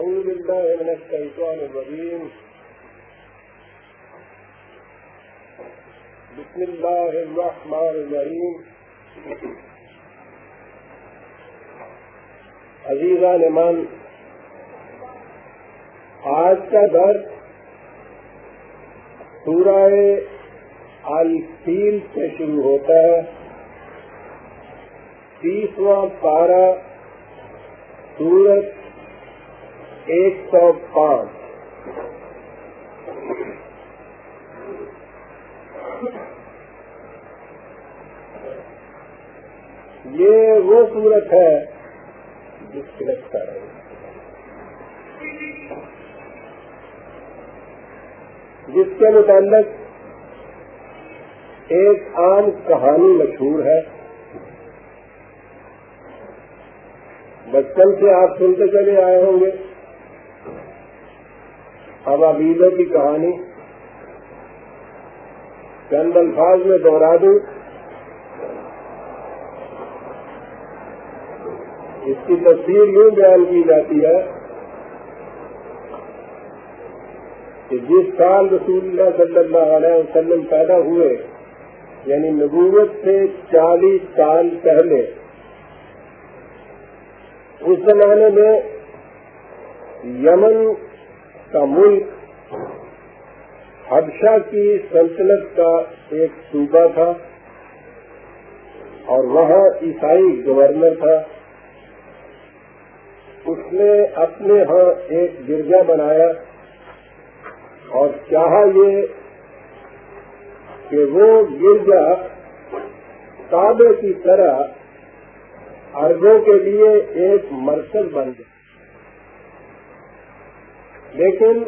أعوذ بالله من الشيطان الرجيم. بسم الله الرحمن الرحيم. عزیزان من آج کا درد سورہ الفیل سے شروع ہوتا ہے۔ تیسواں پارہ سورت ایک سو پانچ۔ یہ وہ صورت ہے جس سلیکٹ کر رہے جس کے متعلق ایک عام کہانی مشہور ہے۔ بچپن سے آپ سنتے چلے آئے ہوں گے۔ اب عبیدوں کی کہانی چند الفاظ میں دوہرا دوں۔ اس کی تصویر یوں بیان کی جاتی ہے کہ جس سال رسول اللہ صلی اللہ علیہ وسلم پیدا ہوئے یعنی نبوت سے چالیس سال پہلے، اس زمانے میں یمن کا ملک حبشہ کی سلطنت کا ایک صوبہ تھا اور وہاں عیسائی گورنر تھا۔ اس نے اپنے ہاں ایک گرجا بنایا اور چاہا یہ کہ وہ گرجا کعبے کی طرح اربوں کے لیے ایک مرکز بن گیا لیکن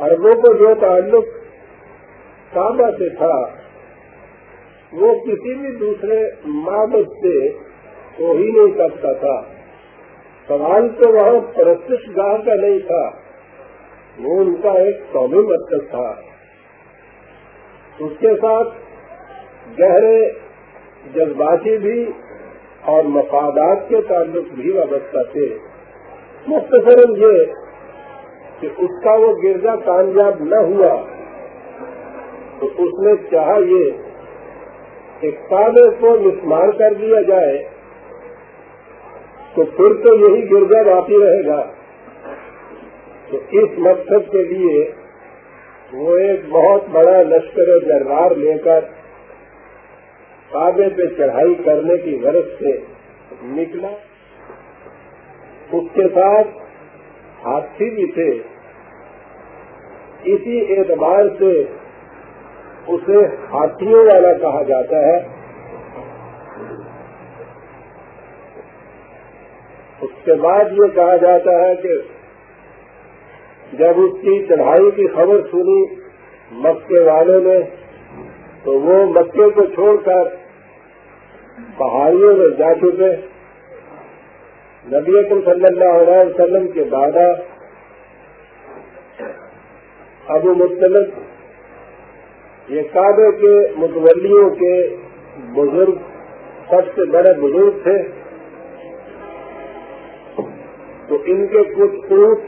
اربوں کو جو تعلق کعبہ سے تھا، وہ کسی بھی دوسرے معبد سے ہو ہی نہیں سکتا تھا۔ سوال تو وہاں پرستش گاہ کا نہیں تھا، وہ ان کا ایک قومی مرکز تھا۔ اس کے ساتھ گہرے جذباتی بھی اور مفادات کے تعلق بھی وابستہ تھے۔ مختصر یہ کہ اس کا وہ گرجا کامیاب نہ ہوا۔ تو اس نے چاہا یہ کہ کالے کو مسمار کر دیا جائے، تو پھر تو یہی گرجا باقی رہے گا۔ تو اس مقصد کے لیے وہ ایک بہت بڑا لشکر جرار لے کر کعبے پہ چڑھائی کرنے کی غرض سے نکلا۔ اس کے ساتھ ہاتھی بھی تھے۔ اسی اعتبار سے اسے ہاتھیوں والا کہا جاتا ہے۔ اس کے بعد یہ کہا جاتا ہے کہ جب اس کی چڑھائی کی خبر سنی مکے والوں نے، تو وہ مکے کو چھوڑ کر پہاڑیوں میں جا چکے۔ نبی اکم صلی اللہ علیہ وسلم کے دادا ابو مطلب یہ کعبے کے متولیوں کے بزرگ سب سے بڑے بزرگ تھے۔ تو ان کے کچھ اونٹ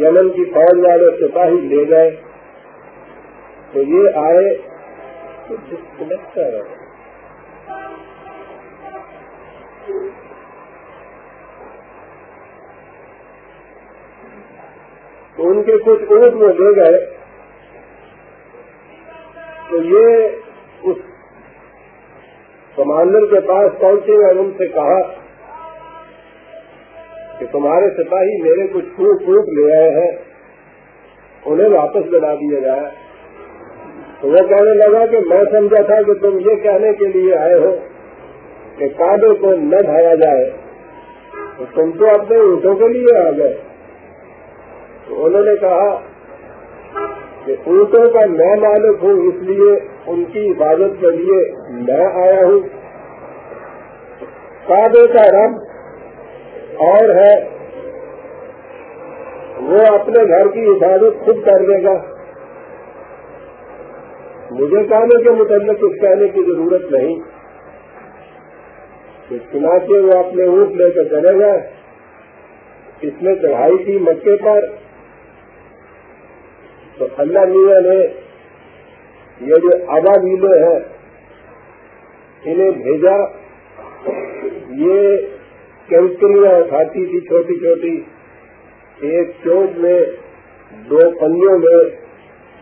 یمن کی فوج والے سپاہی لے گئے۔ تو یہ آئے۔ تو ڈسکنیکٹ کر رہے تو ان کے کچھ اونٹ میں لے گئے، تو یہ اس کمانڈر کے پاس پہنچے اور ان سے کہا کہ تمہارے سپاہی میرے کچھ پھوٹ پھوٹ لے آئے ہیں، انہیں واپس بنا دیا جائے۔ تو وہ کہنے لگا کہ میں سمجھا تھا کہ تم یہ کہنے کے لیے آئے ہو کہ کاڈوں کو نہ ڈھایا جائے، تو تم تو اپنے اونٹوں کے لیے آ گئے۔ تو انہوں نے کہا کہ اونٹوں کا میں مالک ہوں، اس لیے ان کی حفاظت کے لیے میں آیا ہوں۔ کعبے کا رب اور ہے، وہ اپنے گھر کی حفاظت خود کر لے گا۔ مجھے کہنے کے متعلق کچھ کہنے کی ضرورت نہیں۔ چنانچہ وہ اپنے اونٹ لے کر چلے گئے۔ اس نے چڑھائی کی مکے پر۔ تو اللہ میاں نے یہ جو آبا میلے ہیں، انہیں بھیجا۔ یہ کینکریاں اٹھاتی تھی، چھوٹی چھوٹی۔ ایک چوک میں، دو پنجوں میں،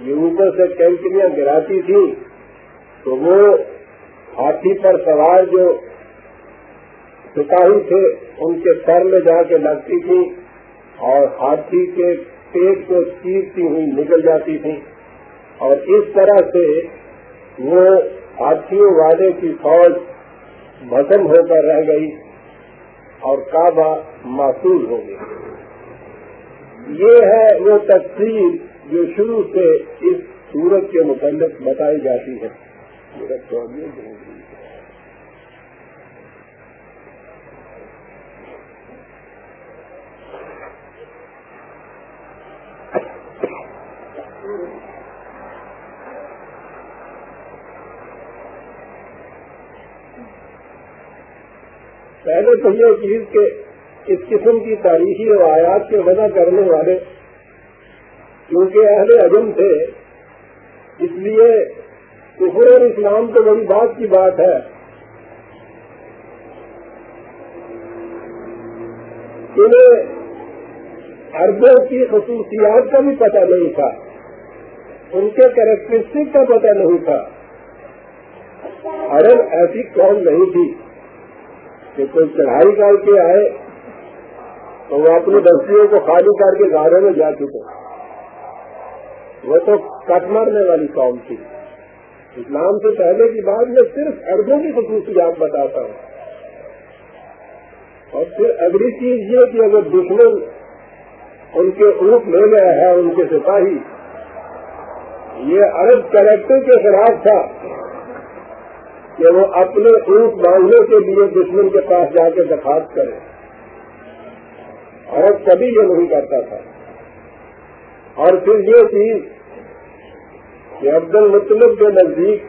یہ اوپر سے کینکریاں گراتی تھی۔ تو وہ ہاتھی پر سوار جو سپاہی تھے، ان کے سر میں جا کے لگتی تھی اور ہاتھی کے پیٹ کو چیرتی ہوئی نکل جاتی تھی اور اس طرح سے وہ ہاتھیوں والے کی فوج ختم ہو کر رہ گئی اور کعبہ معصول ہو گئی یہ ہے وہ تفصیل جو شروع سے اس سورت کے متعلق بتائی جاتی ہے۔ پہلے تو یہ چیز کہ اس قسم کی تاریخی روایات کے وجہ کرنے والے، کیونکہ اہل عجم تھے، اس لیے کفر اور اسلام تو بڑی بات کی بات ہے۔ انہیں اربوں کی خصوصیات کا بھی پتہ نہیں تھا، ان کے کریکٹرسٹک کا پتہ نہیں تھا۔ ارب ایسی قوم نہیں تھی۔ کہ کوئی چڑھائی کر کے آئے تو وہ اپنی بستیوں کو خالی کر کے گاڑے میں جا چکے۔ وہ تو کٹ مارنے والی قوم تھی۔ اسلام سے پہلے کی بات میں صرف اربوں کی خصوصیات بتاتا ہوں۔ اور پھر اگلی چیز یہ کہ اگر دشمن ان کے اونٹ لے گیا ہے، ان کے سپاہی، یہ عرب کریکٹر کے خلاف تھا۔ کہ وہ اپنے اونٹ مانگنے کے لیے دشمن کے پاس جا کے درخواست کرے۔ اور کبھی یہ نہیں کرتا تھا۔ اور پھر یہ چیز کہ عبد المطلب کے نزدیک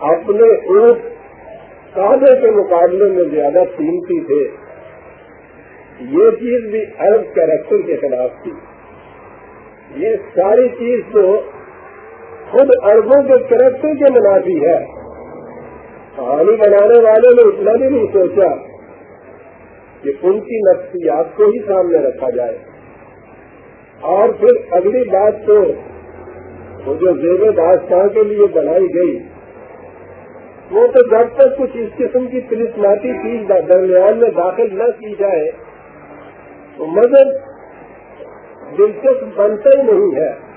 اپنے اونٹ کابے کے مقابلے میں زیادہ قیمتی تھے۔ یہ چیز بھی عرب کیریکٹر کے خلاف تھی۔ یہ ساری چیز تو خود اربوں کے کریکٹر کے منافی ہے۔ کہانی بنانے والے نے اتنا بھی نہیں سوچا کہ ان کی نفسیات کو ہی سامنے رکھا جائے۔ اور پھر اگلی بات تو وہ جو زیب داستان کے لیے بنائی گئی، وہ تو جب تک کچھ اس قسم کی کرسماتی چیز درمیان میں داخل نہ کی جائے، تو مگر دلچسپ بنتا ہی نہیں ہے۔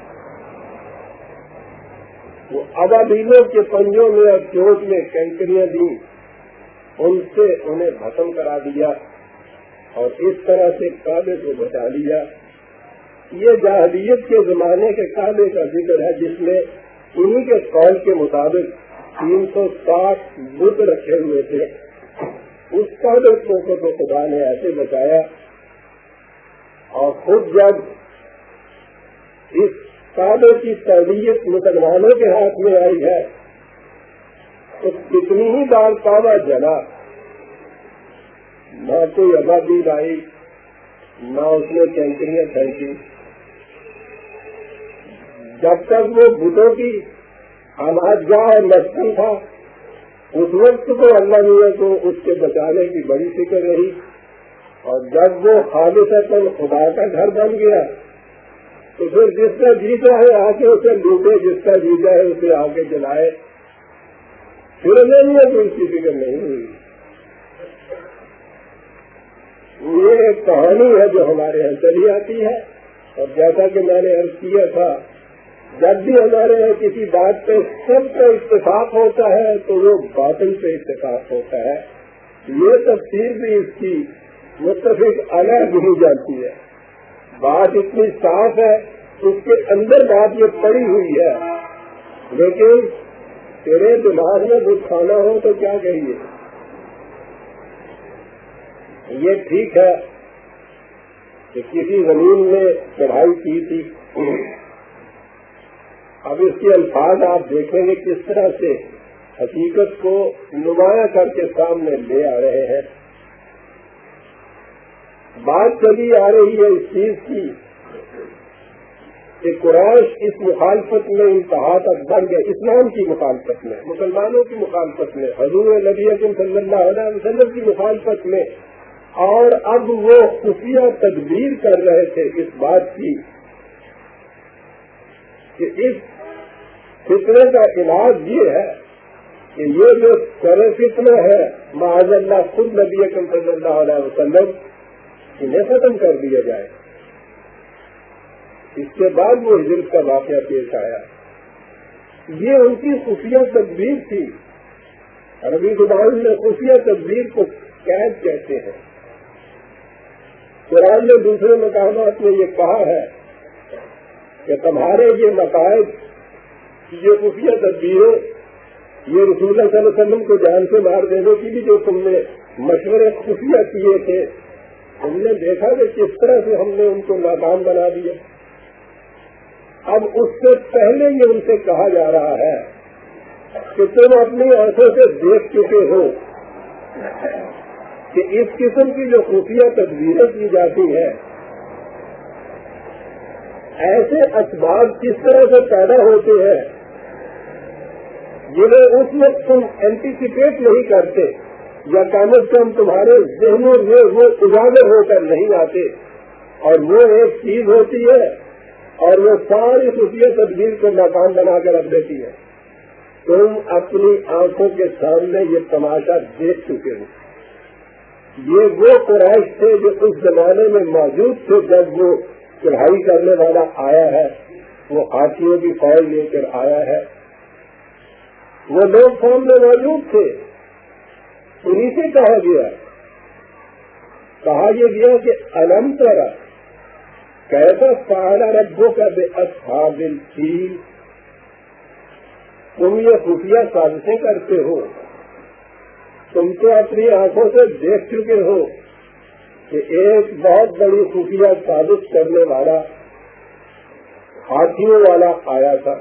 وہ ابابیلوں کے پنجوں میں اور چوٹ میں کینکریاں دی ان سے انہیں ختم کرا دیا اور اس طرح سے کابے کو بچا لیا۔ یہ جاہلیت کے زمانے کے کابے کا ذکر ہے، جس میں انہی کے قول کے مطابق تین سو ساٹھ بت رکھے ہوئے تھے۔ اس کابے کو تو خدا نے ایسے بچایا اور خود جب اس کعبے کی تربیت مسلمانوں کے ہاتھ میں آئی ہے۔ تو کتنی ہی بار کعبہ جلا۔ نہ کوئی آبادی آئی نہ اس میں کینکریاں پھینکی۔ جب تک وہ بتوں کی آواز گاہ اور مسکن تھا، اس وقت تو اللہ میاں کو اس کے بچانے کی بڑی فکر رہی۔ اور جب وہ خالص خدا کا گھر بن گیا تو پھر جس کا جیتا ہے آ کے اسے لوٹے، جس کا جیتا ہے اسے آ کے جلائے۔ پھر نہیں کوئی فکر نہیں ہوئی۔ یہ ایک کہانی ہے جو ہمارے یہاں چلی آتی ہے۔ اور جیسا کہ میں نے عرض کیا تھا، جب بھی ہمارے یہاں کسی بات پہ سب کا اتفاق ہوتا ہے، تو وہ باطل پہ اتفاق ہوتا ہے۔ یہ تفصیل بھی اس کی متفق الگ نہیں جانتی ہے۔ بات اتنی صاف ہے، اس کے اندر بات یہ پڑی ہوئی ہے۔ لیکن تیرے دماغ میں کچھ کھانا ہو تو کیا کہیے؟ یہ ٹھیک ہے کہ کسی زمین میں چڑھائی کی تھی۔ اب اس کے الفاظ آپ دیکھیں گے کس طرح سے حقیقت کو نمایاں کر کے سامنے لے آ رہے ہیں۔ بات چلی آ رہی ہے اس چیز کی کہ قریش اس مخالفت میں انتہا تک بڑھ گئے، اسلام کی مخالفت میں، مسلمانوں کی مخالفت میں، حضور نبی اکم صلی اللہ علیہ وسلم کی مخالفت میں، اور اب وہ خفیہ تدبیر کر رہے تھے اس بات کی کہ اس فطرے کا علاج یہ ہے کہ یہ جو سر فتنہ ہے، معاذ اللہ، خود نبی اکم صلی اللہ علیہ وسلم انہیں ختم کر دیا جائے۔ اس کے بعد وہ ہجرت کا واقعہ پیش آیا۔ یہ ان کی خفیہ تدبیر تھی۔ عربی زبان میں خفیہ تدبیر کو قید کہتے ہیں۔ قرآن نے دوسرے مقامات میں یہ کہا ہے کہ تمہارے یہ مقاعد یہ خفیہ تدبیریں یہ رسول اللہ صلی اللہ علیہ وسلم کو جان سے مار دینے کی بھی جو تم نے مشورے خفیہ کیے تھے ہم نے دیکھا کہ کس طرح سے ہم نے ان کو ناکام بنا دیا۔ اب اس سے پہلے یہ ان سے کہا جا رہا ہے کہ تم اپنی آنکھوں سے دیکھ چکے ہو کہ اس قسم کی جو خفیہ تدبیریں کی جاتی ہیں، ایسے اسباب کس طرح سے پیدا ہوتے ہیں جنہیں اس وقت تم اینٹیسپیٹ نہیں کرتے۔ یا کم از کم تمہارے ذہنوں میں وہ اجاگر ہو کر نہیں آتے، اور وہ ایک چیز ہوتی ہے، اور وہ ساری خفیہ تدبیر کو ناکام بنا کر رکھ دیتی ہے۔ تم اپنی آنکھوں کے سامنے یہ تماشا دیکھ چکے ہو۔ یہ وہ قریش تھے جو اس زمانے میں موجود تھے، جب وہ چڑھائی کرنے والا آیا ہے۔ وہ ہاتھیوں کی فوج لے کر آیا ہے۔ وہ لوگ سامنے موجود تھے۔ انہیں سے کہا گیا۔ کہا یہ گیا کہ الم طرح کیسا سارا ربوں کا بے اصحاب الفیل؟ تم یہ خفیہ سازشیں کرتے ہو۔ تم تو اپنی آنکھوں سے دیکھ چکے ہو کہ ایک بہت بڑی خفیہ سازش کرنے والا، ہاتھیوں والا آیا تھا۔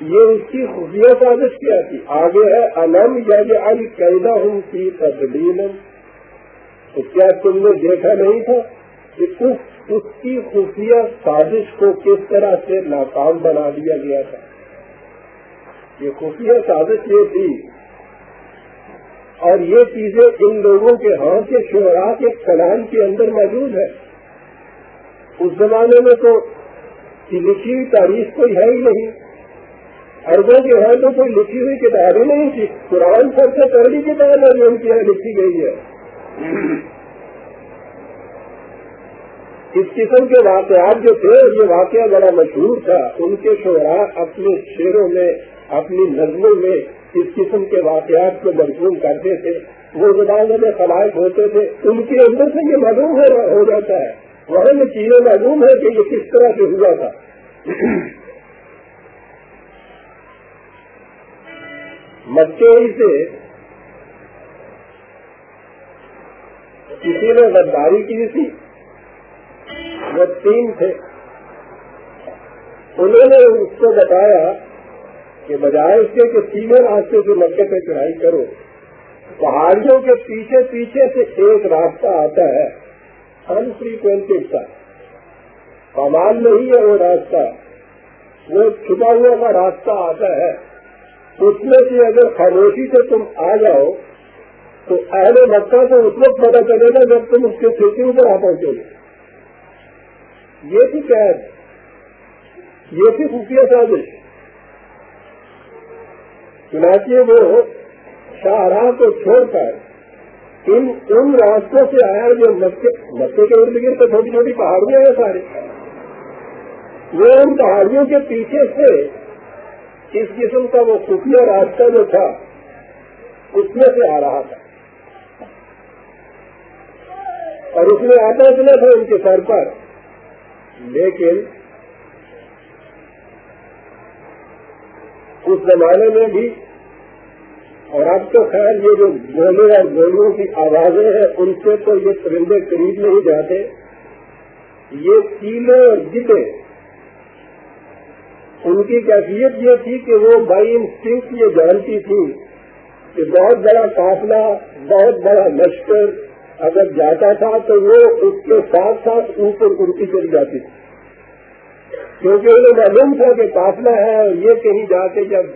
یہ اس کی خفیہ سازش کیا تھی آگے ہے، الم یا یہ القیدہ ہوں کی تبدیل تو کیا تم نے دیکھا نہیں تھا کہ اس اس کی خفیہ سازش کو کس طرح سے ناکام بنا دیا گیا تھا؟ یہ خفیہ سازش یہ تھی۔ اور یہ چیزیں ان لوگوں کے ہاں کے شعرا کے کلام کے اندر موجود ہے اس زمانے میں تو لکھی ہوئی تاریخ کوئی ہے ہی نہیں۔ اربوں کے ہاں تو کوئی لکھی ہوئی کتابیں نہیں تھی۔ قرآن سب سے پہلی کتاب ہے جو ان کی لکھی گئی ہے۔ اس قسم کے واقعات جو تھے، یہ واقعہ بڑا مشہور تھا۔ ان کے شعرا اپنے شعروں میں، اپنی نظموں میں اس قسم کے واقعات کو مرسوم کرتے تھے۔ وہ زبانوں میں خلائق ہوتے تھے۔ ان کے اندر سے یہ معلوم ہو جاتا ہے۔ وہاں میں چیزیں معلوم ہے کہ یہ کس طرح سے ہوا تھا۔ مکے سے کسی نے غداری کی تھی، وہ تین تھے۔ انہوں نے اس کو بتایا کہ بجائے اس کے کہ سیدھے راستے سے مکے پہ چڑھائی کرو، پہاڑیوں کے پیچھے پیچھے سے ایک راستہ آتا ہے انفریکوینٹڈ کا کمال نہیں ہے وہ راستہ، وہ چھپا ہوا کا راستہ آتا ہے۔ اس میں سے اگر خاموشی سے تم آ جاؤ، تو اہل مکہ کو اس وقت پتا چلے گا جب تم اس کے کھیتی پر آ پہنچو گے۔ یہ تھی قید، یہ تھی خفیہ سازش۔ چنانچہ وہ شاہراہ کو چھوڑ کر ان ان راستوں سے آیا جو مکے مکے کے ارد گرد تو چھوٹی چھوٹی پہاڑیاں ہیں سارے وہ ان پہاڑیوں کے پیچھے سے اس قسم کا وہ خفیہ راستہ جو تھا، اس میں سے آ رہا تھا۔ اور اس میں آتا اتنا تھا ان کے سر پر۔ لیکن اس زمانے میں بھی، اور اب تو خیر، یہ جو گولے اور گولیوں کی آوازیں ہیں، ان سے تو یہ پرندے قریب نہیں جاتے۔ یہ کیلے اور گدے ان کی کیفیت یہ تھی کہ وہ بائی انسٹنکٹ یہ جانتی تھی کہ بہت بڑا قافلہ، بہت بڑا لشکر اگر جاتا تھا تو وہ اس کے ساتھ ساتھ اوپر اڑتی چلی جاتی تھی۔ کیونکہ انہیں معلوم تھا کہ قافلہ ہے اور یہ کہیں جا کے جب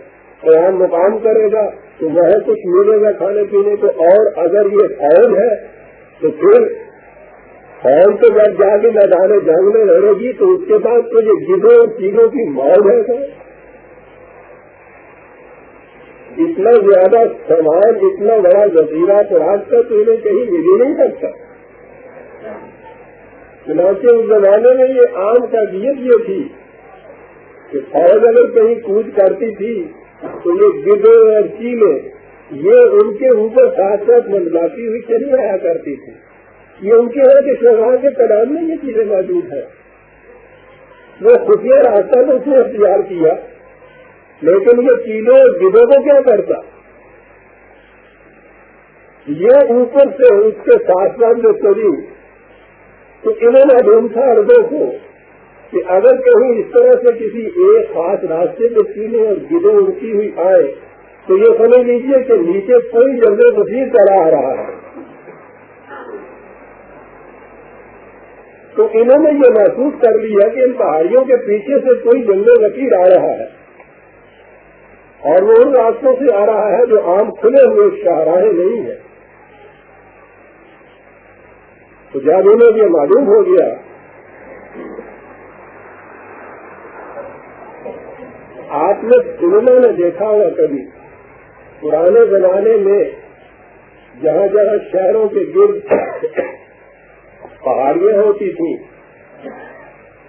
قیام مقام کرے گا تو وہ کچھ ملے گا کھانے پینے کو اور اگر یہ فون ہے تو پھر فون تو جب جا کے میدان جنگ میں لڑے گی تو اس کے بعد تو یہ گدوں اور چیزوں کی موج ہے سر۔ اتنا زیادہ سامان، اتنا بڑا جزیرہ تو آج تک تو انہیں کہیں مل ہی نہیں سکتا۔ چنانچہ اس زمانے میں یہ عام کا یہ تھی کہ فوج اگر کہیں کوچ کرتی تھی تو یہ گدے اور چیلے، یہ ان کے اوپر ساتھ ساتھ منڈلاتی ہوئی چلی رہا کرتی تھی یہ ان کے یہاں کے شہر کے کلام میں یہ چیزیں موجود ہیں۔ وہ خفیہ راستہ تو اس نے اختیار کیا، لیکن یہ چیلوں اور گدوں کو کیا کرتا؟ یہ اوپر سے اس کے ساتھ ساتھ جو چلی تو انہوں نے ڈھونڈا اردو کو کہ اگر کہیں اس طرح سے کسی ایک خاص راستے میں چیلے اور گدوں اڑتی ہوئی آئے، تو یہ سمجھ لیجیے کہ نیچے کوئی جنگل وزیر چلا آ رہا ہے۔ تو انہوں نے یہ محسوس کر لیا کہ ان پہاڑیوں کے پیچھے سے کوئی جنگل وکیل آ رہا ہے۔ اور وہ ان راستوں سے آ رہا ہے جو عام کھلے ہوئے شاہراہیں نہیں ہیں۔ تو جب انہیں یہ معلوم ہو گیا آپ نے سننا نے دیکھا ہوگا کبھی۔ پرانے زمانے میں جہاں جہاں شہروں کے گرد پہاڑیاں ہوتی تھیں۔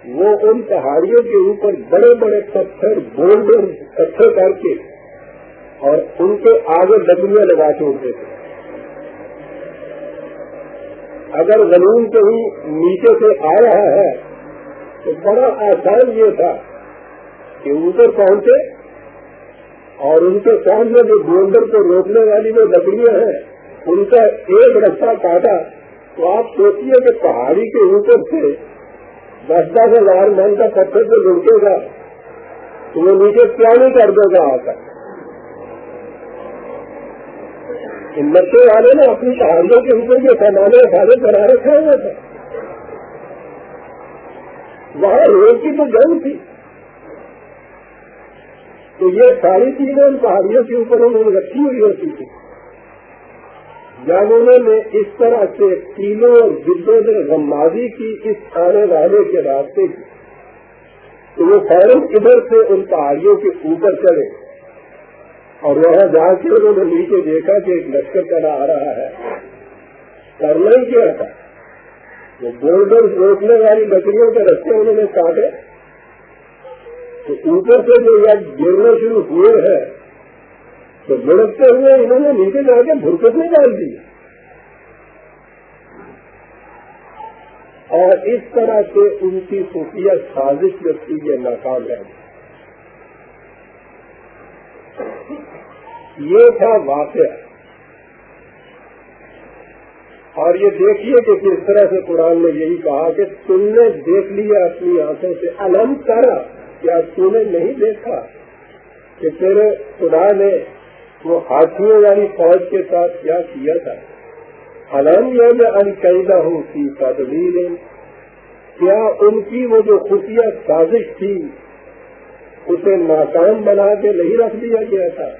وہ ان پہاڑیوں کے اوپر بڑے بڑے پتھر، بولڈر پتھر کر کے اور ان کے آگے ڈبلیاں لگا چھوڑتے تھے۔ اگر زمین کہیں نیچے سے آ رہا ہے، تو بڑا آسان یہ تھا کہ اوپر پہنچے اور ان کے سامنے جو بولڈر کو روکنے والی وہ لکڑیاں ہیں، ان کا ایک رستہ کاٹا تو آپ سوچیے کہ پہاڑی کے اوپر سے دس دس ہزار من کا پتھر سے لڑکے گا، تو وہ نیچے کیا نہیں کر دے گا آ کر؟ والے نے اپنی پہاڑیوں کے اوپر یہ سامانے سارے بنا رکھے ہوئے تھے وہاں روز کی تو جنگ تھی۔ تو یہ ساری چیزیں ان پہاڑیوں کے اوپر انہوں نے رکھی ہوئی ہوتی تھی۔ یعنی جانوروں نے اس طرح سے تینوں اور گدوں نے غمازی کی اس آنے والے کے راستے کی۔ تو وہ فوراً ادھر سے ان پہاڑیوں کے اوپر چڑھے اور وہاں جا کے انہوں نے نیچے دیکھا کہ ایک لشکر چلا آ رہا ہے۔ کرنا ہی کیا تھا۔ وہ بولڈر روکنے والی لکڑیوں کے رستے انہوں نے کاٹے تو اوپر سے جو یا گرنا شروع ہوئے ہیں تو لڑکتے ہوئے انہوں نے نیچے جا کے بھرکت میں ڈال دی۔ اور اس طرح سے ان کی خفیہ سازش جو یہ ناکام رہ گئی یہ تھا واقعہ۔ اور یہ دیکھیے کہ کس طرح سے قرآن نے یہی کہا کہ تم نے دیکھ لیا اپنی آنکھوں سے، الم کرا کیا تم نے نہیں دیکھا کہ تیرے خدا نے وہ ہاتھیوں والی فوج کے ساتھ کیا کیا تھا؟ میں القیدہ ہوں کی تدبیر کیا ان کی وہ جو خفیہ سازش تھی، اسے ناکام بنا کے نہیں رکھ دیا گیا تھا؟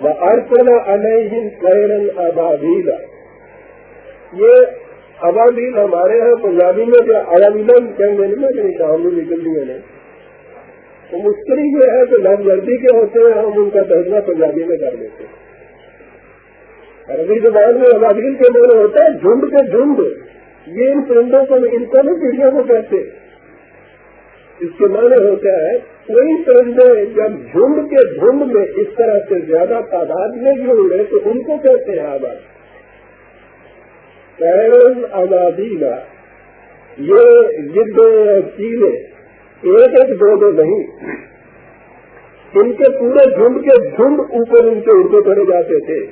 وہ ارپنا علیہم قیرن ابابیلا یہ ابابیل ہمارے یہاں پنجابی میں جو ابابیلا کہیں گے نا کہ کام نکل دیا تو مشکل یہ ہے کہ لم کے ہوتے ہیں، ہم ان کا ترجمہ پنجابی میں کر لیتے ہیں۔ عربی زبان میں ابابیل کے معنی ہوتا ہے جھنڈ کے جھنڈ۔ یہ ان پرندوں کو، ان کو بھی پیڑھیوں کو کہتے اس کے معنی ہوتا ہے، کوئی پرندے جب جھنڈ کے جھنڈ میں اس طرح سے زیادہ تعداد میں بھی اڑے تو ان کو کہتے ہیں آباد۔ پیرن آبادی یہ گدے اور چیلے ایک ایک دو دو نہیں۔ ان کے پورے جھنڈ کے جھنڈ اوپر ان کے اردو کرے جاتے تھے۔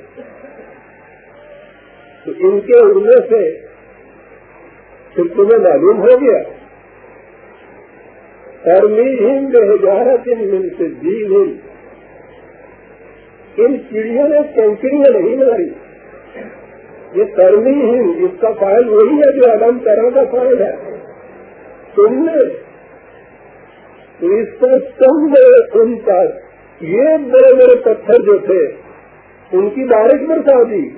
تو ان کے اڑنے سے پھر تمہیں معلوم ہو گیا۔ کرمی ہند ہزارت ان من سے جی ہند ان چڑیوں نے کینکریاں نہیں ماری۔ یہ کرنی ہی اس کا فائل وہی ہے جو علم طرح کا فائل ہے۔ تم نے اس کو تم نے ان پر. یہ بڑے بڑے پتھر جو تھے، ان کی بارش برسا دی.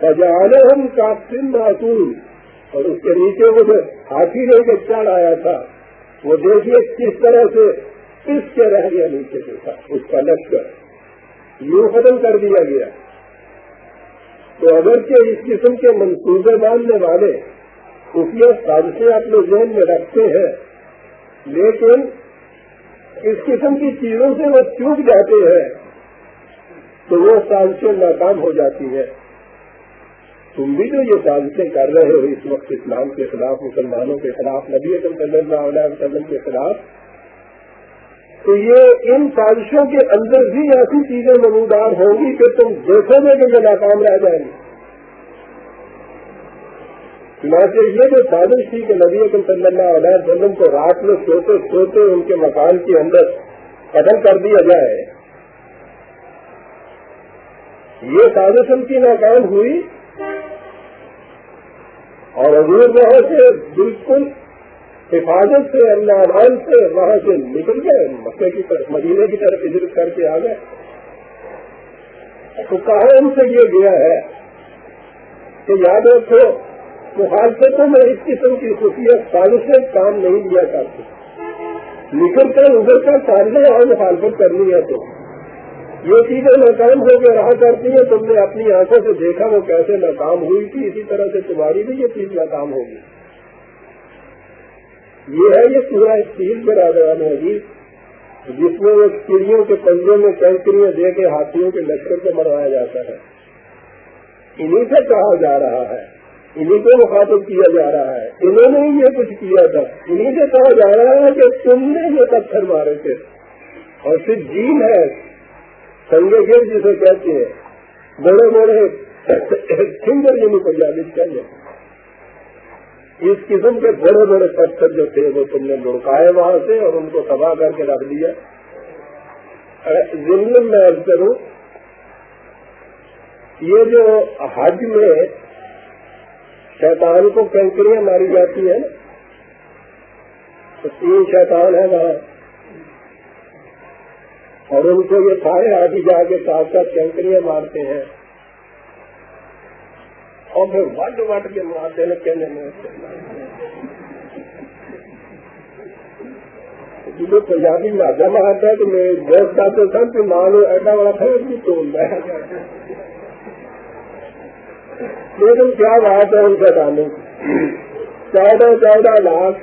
بجانے ہم کافی معصوم. اور اس کے نیچے وہ جو ہاتھی لے چڑھ آیا تھا، وہ دیکھیے کس طرح سے کس کے رہ گیا نیچے سے تھا، اس کا لشکر. یوں ختم کر دیا گیا. تو اگرچہ اس قسم کے منصوبے باندھنے والے خفیہ سازشیں اپنے ذہن میں رکھتے ہیں لیکن اس قسم کی چیزوں سے وہ چوک جاتے ہیں تو وہ سازشیں ناکام ہو جاتی ہیں۔ تم بھی جو یہ سازشیں کر رہے ہو اس وقت اسلام کے خلاف، مسلمانوں کے خلاف، نبی صلی اللہ علیہ وسلم کے خلاف، تو یہ ان سازشوں کے اندر بھی ایسی چیزیں نمودار ہوں گی کہ تم دیکھو گے کہ یہ ناکام رہ جائیں گی چنانچہ یہ جو سازش تھی کہ نبی صلی اللہ علیہ وسلم کو رات میں سوتے سوتے ان کے مکان کے اندر قتل کر دیا جائے۔ یہ سازش ان کی ناکام ہوئی۔ اور حضور وہاں سے بالکل حفاظت سے، اللہ عمان سے وہاں سے نکل گئے مکے کی طرف مدینے کی طرف ہجرت کر کے آ گئے۔ تو کہاں ان سے یہ گیا ہے کہ یاد رکھو مخالفتوں میں اس قسم کی خفیہ سازشیں کام نہیں لیا کرتے نکل کر ابھر کر سامنے اور مخالفت کرنی ہے تو۔ یہ چیزیں ناکام ہو کے رہا کرتی ہیں، تم نے اپنی آنکھوں سے دیکھا وہ کیسے ناکام ہوئی تھی، اسی طرح سے تمہاری بھی یہ چیز ناکام ہوگی۔ یہ ہے یہ پورا اسٹیل پر آگے جی جس میں وہ چڑیوں کے پنجوں میں کینکریاں دے کے ہاتھیوں کے لشکر کو مروایا جاتا ہے۔ انہیں سے کہا جا رہا ہے۔ انہیں کو مخاطب کیا جا رہا ہے؟ انہوں نے یہ کچھ کیا تھا۔ انہیں سے کہا جا رہا ہے کہ تم نے یہ پتھر مارے تھے۔ اور پھر جین ہے سنگے گر جسے کہتے ہیں۔ بڑے بڑے سنگر یعنی پنجابی چاہیے اس قسم کے بڑے بڑے پتھر جو تھے، وہ تم نے لڑکائے وہاں سے اور ان کو تباہ کر کے رکھ دیا۔ ضلع میں عرض کروں، یہ جو حج میں شیطان کو کینکریاں ماری جاتی ہیں تو تین شیطان ہے وہاں۔ اور ان کو یہ سارے آگے جا کے ساتھ ساتھ کینکریاں مارتے ہیں۔ اور پھر وٹ وٹ کے مارتے ہیں، کہنے میں جو پنجابی میں جمع آتا ہے تو میں دوست آتے سن تو مان ایسا بڑا تھا بھی توڑ رہا لیکن کیا بات ہے ان سے ڈالوں چودہ چودہ لاکھ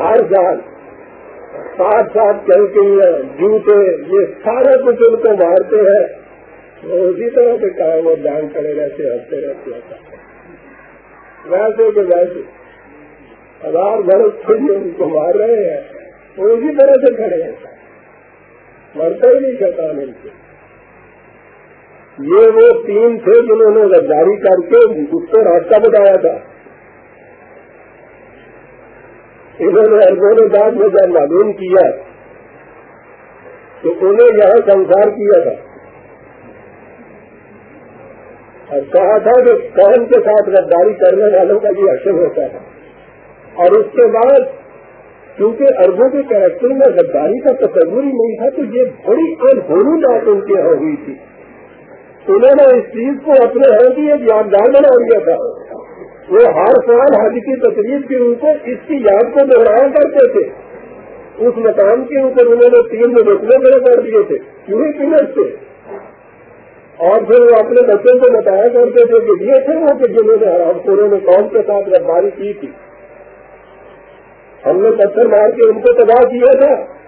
ہر سال سات سات چل کے جوتے، یہ سارے کچھ ان کو مارتے ہیں۔ وہ اسی طرح سے کہا وہ ڈانگ کھڑے رہتے ہنستے رہتے ہوتا ویسے کہ ویسے، ہزار برس سے جو ان کو مار رہے ہیں۔ وہ اسی طرح سے کھڑے ہیں۔ مرتا ہی نہیں شیطان ان سے یہ وہ تین تھے جنہوں نے غداری کر کے اس کو راستہ بتایا تھا۔ انہوں نے اربوں نے بعد میں جب معلوم کیا تو انہیں یہاں سنسار کیا تھا۔ اور کہا تھا کہ قوم کے ساتھ غداری کرنے والوں کا یہ حشر ہوتا ہے اور اس کے بعد کیونکہ اربوں کے کریکٹر میں غداری کا تصور ہی نہیں تھا تو یہ بڑی انہونی بات ان کے یہاں ہوئی تھی انہوں نے اس چیز کو اپنے ہر کی ایک یادگار بنا دیا تھا۔ وہ ہر سال حج کی تقریب کے اوپر اس کی یاد کو دوہرایا کرتے تھے۔ اس مقام کے اوپر انہوں نے تین میں روکنے کھڑے کر دیے تھے۔ کیوں قیمت سے اور پھر وہ اپنے بچوں کو بتایا کرتے تھے کہ یہ تھے وہ کہ جنہوں نے حرام خوروں نے قوم کے ساتھ رفباری کی تھی۔ ہم نے پتھر مار کے ان کو تباہ کیا تھا۔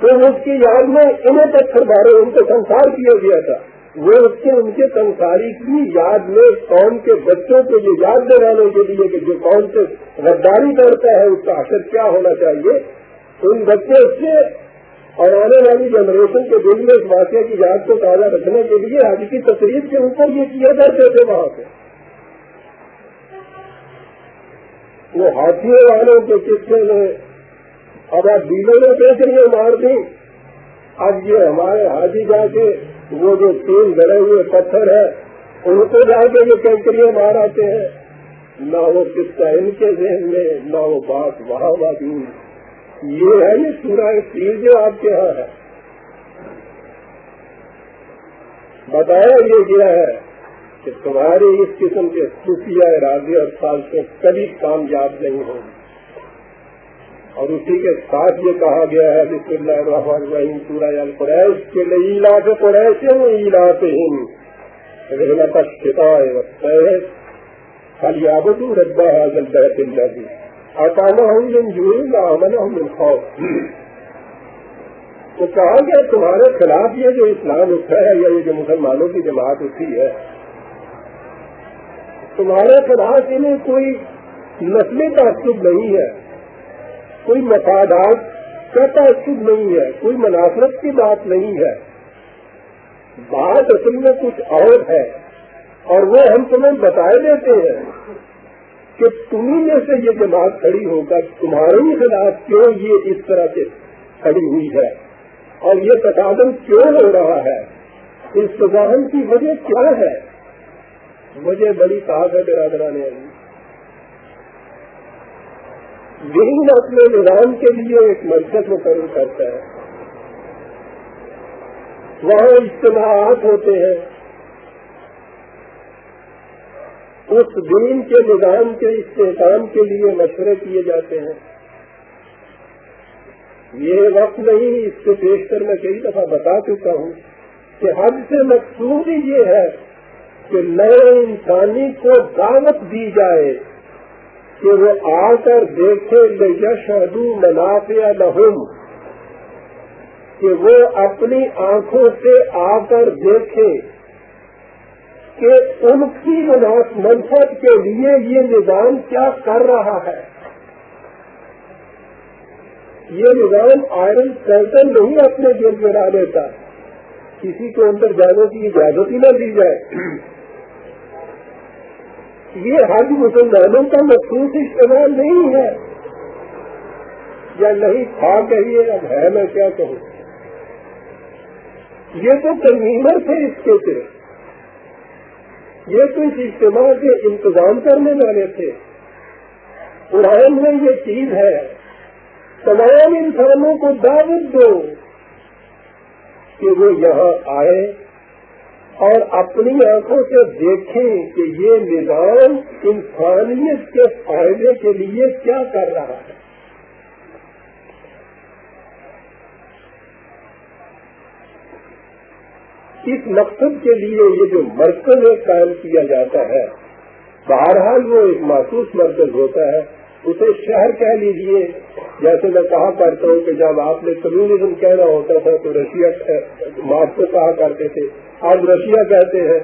تو اس کی یاد میں انہیں پتھر مارے، ان کو سنسار کیا گیا تھا۔ وہ اس کے ان کے سنساری کی یاد میں قوم کے بچوں کو یہ یاد دلانے کے لیے کہ جو قوم سے غداری کرتا ہے، اس کا اثر کیا ہونا چاہیے؟ ان بچے سے اور آنے والی جنریشن کے دل میں اس واقعے کی یاد کو تازہ رکھنے کے لیے آج کی تقریب کے اوپر یہ کیا کرتے تھے وہاں سے وہ ہاتھیوں والوں کے قصے میں اب آپ بیلوں میں دیکھ رہی مار دی۔ اب یہ ہمارے حاجی جا کے وہ جو تین گڑے ہوئے پتھر ہے ان کو جا کے یہ کینکریاں مار آتے ہیں۔ نہ وہ قصہ ان کے ذہن میں، نہ وہ بات وہاں موجود یہ ہے، یہ پورا تیر جو آپ کے یہاں ہے۔ بتایا یہ گیا ہے کہ تمہارے اس قسم کے خفیہ ارادے اور سال سے کبھی کامیاب نہیں ہوں اور اسی کے ساتھ یہ کہا گیا ہے، بسم اللہ الرحمن الرحیم، سورہ القریش کے لیے علاج قریش علاج ہند۔ رحمت شکایت خالی آبدو ربا حاضل بہت اللہ اکانا ہوں جن جوئی نہ امن ہوں خوف۔ تو کہا گیا تمہارے خلاف یہ جو اسلام اٹھا ہے، یا یہ جو مسلمانوں کی جماعت اٹھی ہے، تمہارے خلاف انہیں کوئی نسلی تعصب نہیں ہے۔ کوئی مفادات کا تعصب نہیں ہے، کوئی منافرت کی بات نہیں ہے۔ بات اصل میں کچھ اور ہے اور وہ ہم تمہیں بتائے دیتے ہیں کہ تمہیں میں سے یہ جماعت کھڑی ہوگا، تمہارے ہی خلاف کیوں یہ اس طرح سے کھڑی ہوئی ہے؟ اور یہ تصادم کیوں ہو رہا ہے؟ اس تصادم کی وجہ کیا ہے؟ مجھے بڑی صاحب ہے برادران دین اپنے نظام کے لیے ایک مرکز مقرر کرتا ہے۔ وہاں اجتماعات ہوتے ہیں۔ اس دین کے نظام کے استحکام کے لیے مشورے کیے جاتے ہیں۔ یہ وقت نہیں، اس سے پیش کر میں کئی دفعہ بتا چکا ہوں کہ حد سے مقصود یہ ہے کہ نئے انسانی کو دعوت دی جائے۔ کہ وہ آ کر دیکھے شہدو منافع لہم، کہ وہ اپنی آنکھوں سے آ کر دیکھے کہ ان کی منفت کے لیے یہ نظام کیا کر رہا ہے۔ یہ نظام آئرن سینٹر نہیں اپنے دل میں ڈال لیتا کسی کو اندر جانے کی اجازت ہی نہ دی جائے۔ یہ حج مسلمانوں کا مخصوص استعمال نہیں ہے۔ یا نہیں تھا کہیے، اب ہے میں کیا کہوں؟ یہ تو کنوینر تھے اس کے صرف یہ تو اس اجتماع کے انتظام کرنے والے تھے۔ قرآن میں یہ چیز ہے۔ تمام انسانوں کو دعوت دو کہ وہ یہاں آئے اور اپنی آنکھوں سے دیکھیں کہ یہ نظام انسانیت کے فائدے کے لیے کیا کر رہا ہے۔ اس مقصد کے لیے یہ جو مرکز قائم کیا جاتا ہے، بہرحال وہ ایک محسوس مرکز ہوتا ہے۔ اسے شہر کہہ لیجیے جیسے میں کہا کرتا ہوں کہ جب آپ نے کمیونزم کہنا ہوتا تھا تو رشیا مارک کو کہا کرتے تھے۔ آج رشیا کہتے ہیں،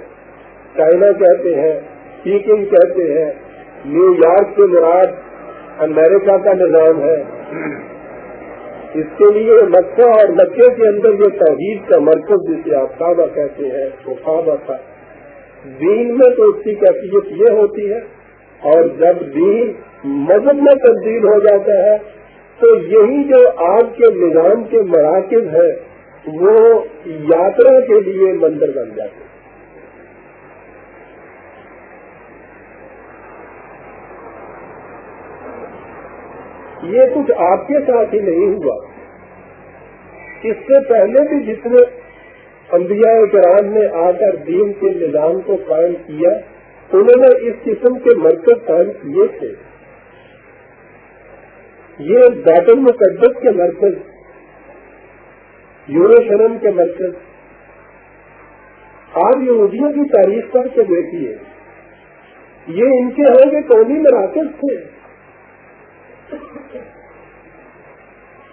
چائنا کہتے ہیں پیکنگ کہتے ہیں۔ نیو یارک کے مراد امریکہ کا نظام ہے۔ اس کے لیے مکہ اور مکے کے اندر یہ تحریر کا مرکز جسے آپ کعبہ کہتے ہیں، وہ کعبہ تھا۔ دین میں تو اس کی کیفیت یہ ہوتی ہے۔ اور جب دین مذہب میں تبدیل ہو جاتا ہے، تو یہی جو آج کے نظام کے مراکز ہیں، وہ یاترا کے لیے مندر بن جاتے ہیں۔ یہ کچھ آپ کے ساتھ ہی نہیں ہوا۔ اس سے پہلے بھی جتنے انبیاء کرام نے آ کر دین کے نظام کو قائم کیا، انہوں نے اس قسم کے مرکز قائم کیے تھے۔ یہ بیت المقدس کے مرکز یوروشرم کے مرکز۔ آپ یہودیوں کی تاریخ کر کے دیکھیے۔ یہ ان کے ہوں گے قومی مراکز تھے۔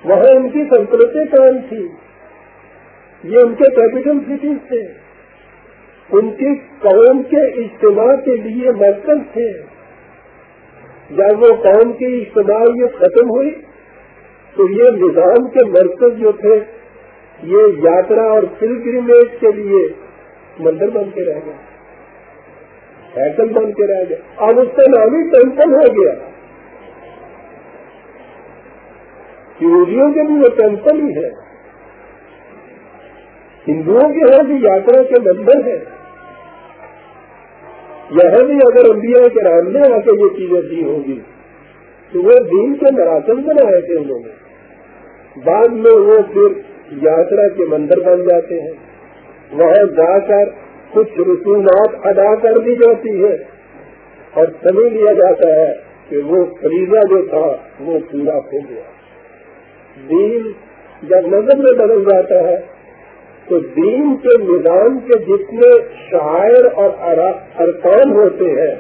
وہاں ان کی سنسکرتیں قائم تھی۔ یہ ان کے کیپٹل سٹیز تھے۔ ان کی قوم کے اجتماع کے لیے مرکز تھے۔ جب وہ قوم کی اجتماعیت ختم ہوئی، تو یہ نظام کے مرکز جو تھے، یہ یاترا اور پلگریمیج کے لیے مندر بن کے رہ گئے سائیکل بن کے رہ گئے۔ اب اس کا نام ہی ٹیمپل ہو گیا۔ یہودیوں کے بھی وہ ٹیمپل ہی ہے۔ ہندوؤں کے یہاں بھی یاترا کے مندر ہے یہاں بھی اگر انبیاء کے رام نے آ کے یہ چیزیں دی ہوں گی تو وہ دین کے مراسم بنائے تھے انہوں نے۔ بعد میں وہ پھر یاترا کے مندر بن جاتے ہیں۔ وہاں جا کر کچھ رسومات ادا کر دی جاتی ہے اور سمجھ لیا جاتا ہے کہ وہ فریضہ جو تھا، وہ پورا ہو گیا۔ دین جب نظر میں بدل جاتا ہے تو دین کے نظام کے جتنے شاعر اور ارکان ہوتے ہیں،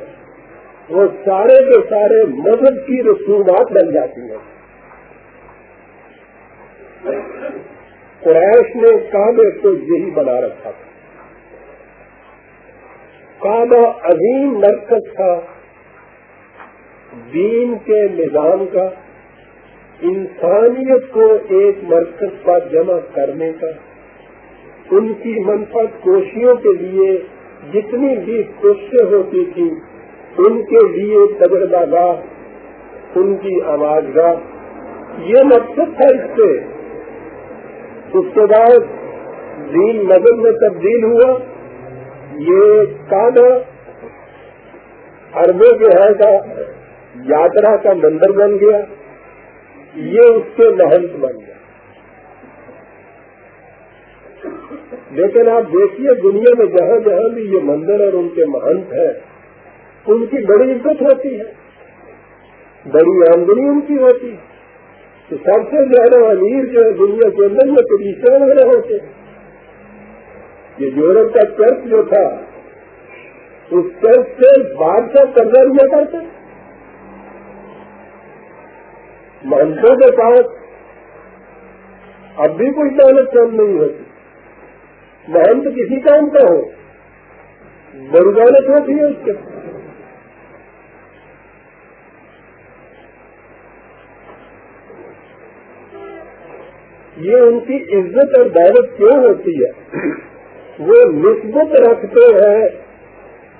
وہ سارے کے سارے مذہب کی رسومات بن جاتی ہیں۔ قریش نے کعبے کو یہی بنا رکھا۔ تھا کعبہ عظیم مرکز تھا، دین کے نظام کا، انسانیت کو ایک مرکز پر جمع کرنے کا۔ ان کی منفت کوشیوں کے لیے جتنی بھی کوششیں ہوتی تھی ان کے لیے تجربہ گاہ، ان کی آواز گاہ۔ یہ مقصد تھا اس سے۔ اس کے بعد دین نظر میں تبدیل ہوا۔ یہ کانا اربوں کے ہے کا یاترا کا مندر بن گیا۔ یہ اس کے محنت بن گیا۔ لیکن آپ دیکھیے دنیا میں جہاں جہاں بھی یہ مندر اور ان کے مہنت ہیں، ان کی بڑی عزت ہوتی ہے۔ بڑی آمدنی ان کی ہوتی ہے۔ تو سب سے زیادہ امیر جو ہے دنیا کے اندر میں پولیسیں وغیرہ ہوتے ہیں۔ یہ یورپ کا چرچ جو تھا، اس چرچ سے بادشاہ قرضہ لیا کرتے مہنتوں کے پاس اب بھی کوئی دولت کم نہیں ہوتی۔ محنت کسی کام کا ہو۔ بڑی دولت ہوتی ہے اس کے۔ یہ ان کی عزت اور دولت کیوں ہوتی ہے؟ وہ نسبت رکھتے ہیں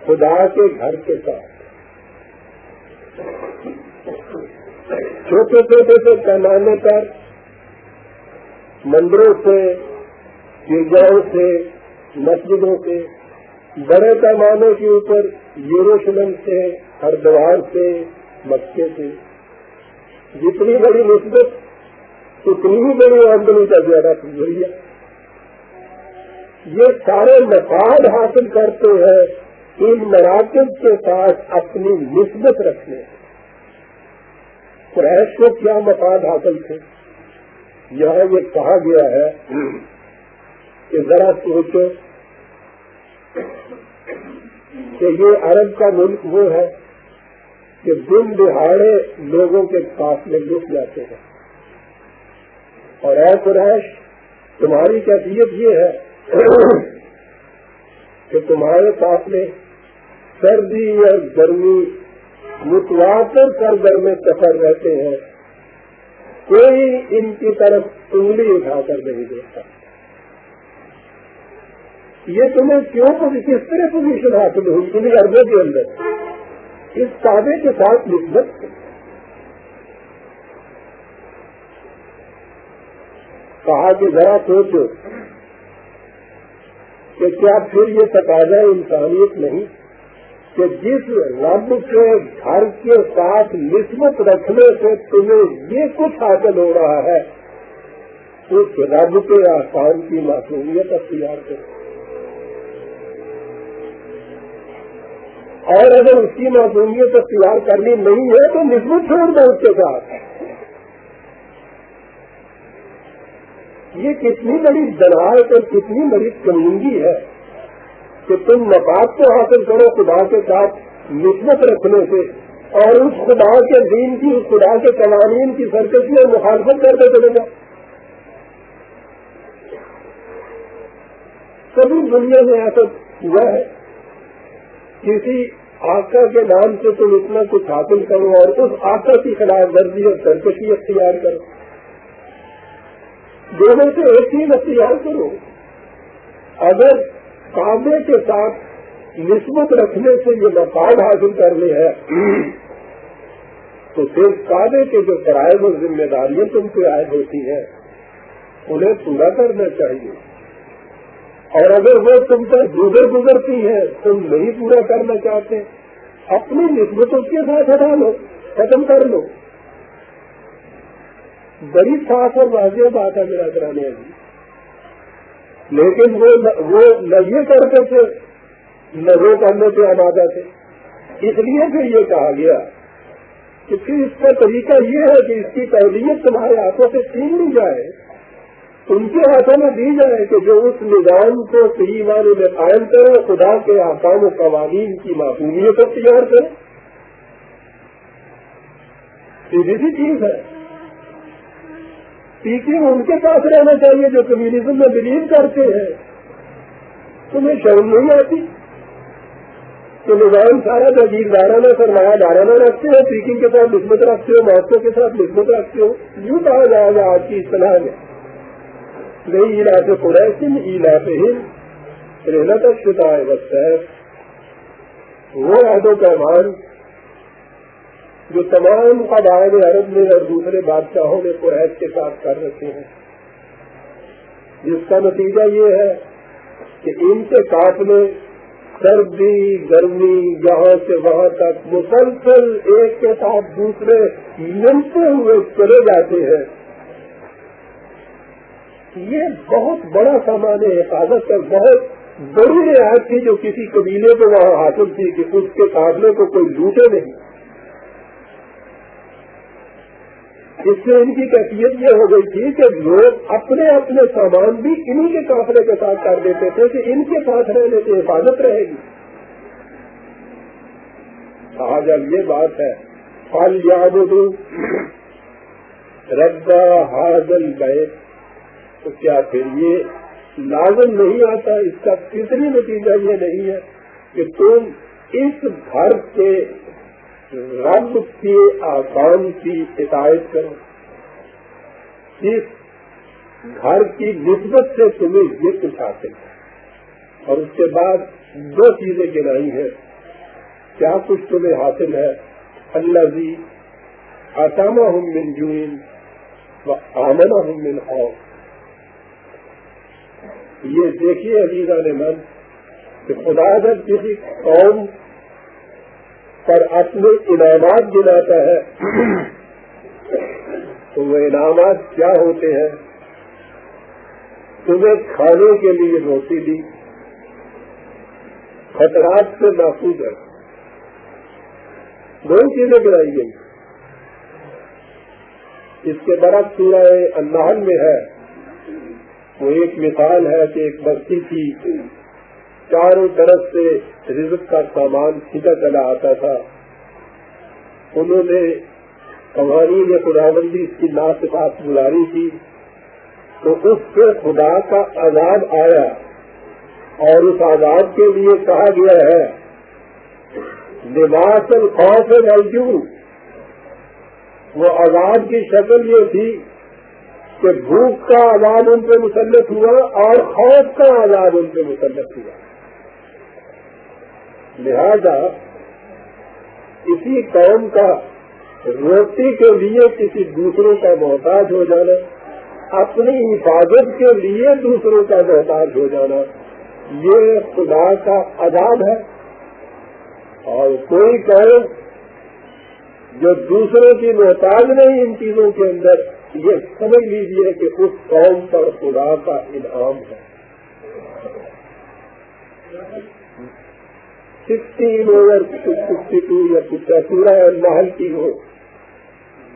خدا کے گھر کے ساتھ۔ چھوٹے چھوٹے سے پیمانے پر، مندروں سے گرجاؤں سے، مسجدوں سے، بڑے پیمانے کے اوپر یوروشلم سے ہردوار سے، مکے سے۔ جتنی بڑی نسبت اتنی ہی بڑی آمدنی کا زیادہ ذریعہ یہ سارے مفاد حاصل کرتے ہیں، ان مراکز کے ساتھ اپنی نسبت رکھنے۔ قریش کو کیا مفاد حاصل تھے؟ یہاں یہ کہا گیا ہے کہ ذرا سوچو کہ یہ عرب کا ملک وہ ہے کہ دن دہاڑے لوگوں کے پاس میں لٹ جاتے ہیں۔ اور اے قریش، تمہاری کیفیت یہ ہے کہ تمہارے پاس میں سردی اور گرمی متواتر کر گھر میں سفر رہتے ہیں۔ کوئی ان کی طرف انگلی اٹھا کر نہیں دیتا یہ تمہیں کیوں کس طرح پوزیشن حاصل ہوئی؟ انہیں اربوں کے اندر۔ اس کعبے کے ساتھ نسبت کہا کہ ذرا سوچو کہ کیا پھر یہ تقاضا انسانیت نہیں کہ جس رب کے گھر کے ساتھ نسبت رکھنے سے تمہیں یہ کچھ حاصل ہو رہا ہے، اس رب کے آسان کی معصومیت اختیار کرو۔ اور اگر اس کی معصومیت اختیار کرنی نہیں ہے تو نسبت چھوڑ دو اس کے ساتھ۔ یہ کتنی بڑی دلالت اور کتنی بڑی کمنگی ہے کہ تم مفاد کو حاصل کرو خدا کے ساتھ، نسبت رکھنے سے، اور اس خدا کے دین کی، اس خدا کے قوانین کی سرکشی اور مخالفت کرتے چلے جاؤ سبھی دنیا میں ایسا ہوا ہے کسی آقا کے نام سے تم اتنا کچھ حاصل کرو اور اس آقا کی خلاف ورزی اور سرکشی اختیار کرو۔ دونوں سے ایک چیز اختیار کرو۔ اگر کعبے کے ساتھ نسبت رکھنے سے یہ مفاد حاصل کرنے ہیں تو پھر کعبے کے جو کرائے و ذمہ داریاں تم سے عائد ہوتی ہیں، انہیں پورا کرنا چاہیے۔ اور اگر وہ تم سے گزر گزرتی ہے، تم نہیں پورا کرنا چاہتے، اپنی نسبتوں کے ساتھ ہٹا لو، ختم کر لو۔ بڑی صاف اور واضح بات ہے میرا کرانے کی لیکن وہ نہ یہ کرتے تھے نہ وہ کرنے سے آبادہ تھے۔ اس لیے پھر یہ کہا گیا کہ پھر اس کا طریقہ یہ ہے کہ اس کی تہلیت تمہارے ہاتھوں سے چھین لی جائے۔ ان کے ہاتھوں میں دی جائے کہ جو اس نظام کو صحیح معنی میں قائم کرے، خدا کے آسام و قوانین کی معصومیت کو تیار کرے۔ سیدھی سی چیز ہے۔ ٹیچنگ ان کے پاس رہنا چاہیے جو کمیونزم میں بلیو کرتے ہیں۔ تمہیں شرم نہیں آتی؟ تو نظام سارا جاگیردارانہ سرمایہ دارانہ رکھتے ہو ٹیچنگ کے ساتھ نسبت رکھتے ہو موقعوں کے ساتھ نسبت رکھتے ہو، یوں کہا جائے گا آج کی اصطلاح میں۔ نہیں علاج قریش علاقے رہنا تک شتا ہے بس ہے وہ عہد و پیمان جو تمام قبائل عرب میں اور دوسرے بادشاہوں نے قریش کے ساتھ کر رکھے ہیں۔ جس کا نتیجہ یہ ہے کہ ان کے قافلے سردی، گرمی، یہاں سے وہاں تک مسلسل ایک کے ساتھ دوسرے ملتے ہوئے چلے جاتے ہیں۔ یہ بہت بڑا سامان حفاظت ہے، بہت بڑی رعایت تھی جو کسی قبیلے کو وہاں حاصل تھی کہ اس کے قابلے کو کوئی لوٹے نہیں۔ اس سے ان کی کیفیت یہ ہو گئی تھی کہ لوگ اپنے اپنے سامان بھی انہی کے قافلے کے ساتھ کر دیتے تھے کہ ان کے ساتھ رہنے سے حفاظت رہے گی۔ کہا جب یہ بات ہے۔ پھل یاد ربا حاضل گئے تو کیا پھر یہ لازم نہیں آتا؟ اس کا تیسری نتیجہ یہ نہیں ہے کہ تم اس گھر کے رب کے آسان کی ہدایت کرو۔ اس گھر کی نسبت سے تمہیں یہ کچھ حاصل ہے۔ اور اس کے بعد دو چیزیں گرائی ہیں۔ کیا کچھ تمہیں حاصل ہے؟ اللہ جی آسامہ ہوں من جوئن و آمنا ہوں من خوف۔ یہ دیکھیے عزیزہ نے من کہ خدا جب کسی قوم پر اپنے انعامات دلاتا ہے، تو وہ انعامات کیا ہوتے ہیں؟ تمہیں کھانے کے لیے روٹی دی، خطرات سے محفوظ ہے۔ دو چیزیں گرائی گئی۔ اس کے برعکس سورہ اللہ میں ہے۔ وہ ایک مثال ہے کہ ایک بستی تھی چاروں طرف سے رزق کا سامان کھینچا چلا آتا تھا۔ انہوں نے کمانی میں خدا بندی اس کی نا سے پاس گزاری تھی۔ تو اس سے خدا کا عذاب آیا۔ اور اس عذاب کے لیے کہا گیا ہے، لباس الخوف موجود وہ عذاب کی شکل یہ تھی کہ بھوک کا آزاد ان پہ مسلط ہوا اور خوف کا آزاد ان پہ مسلط ہوا۔ لہذا کسی قوم کا روٹی کے لیے کسی دوسروں کا محتاج ہو جانا، اپنی حفاظت کے لیے دوسروں کا محتاج ہو جانا، یہ خدا کا عذاب ہے۔ اور کوئی قوم جو دوسروں کی محتاج نہیں ان چیزوں کے اندر یہ سمجھ لیجیے کہ اس قوم پر خدا کا انعام ہے۔ سکسٹین اوور سکسٹی ٹو یا کچھ پورا محل کی ہو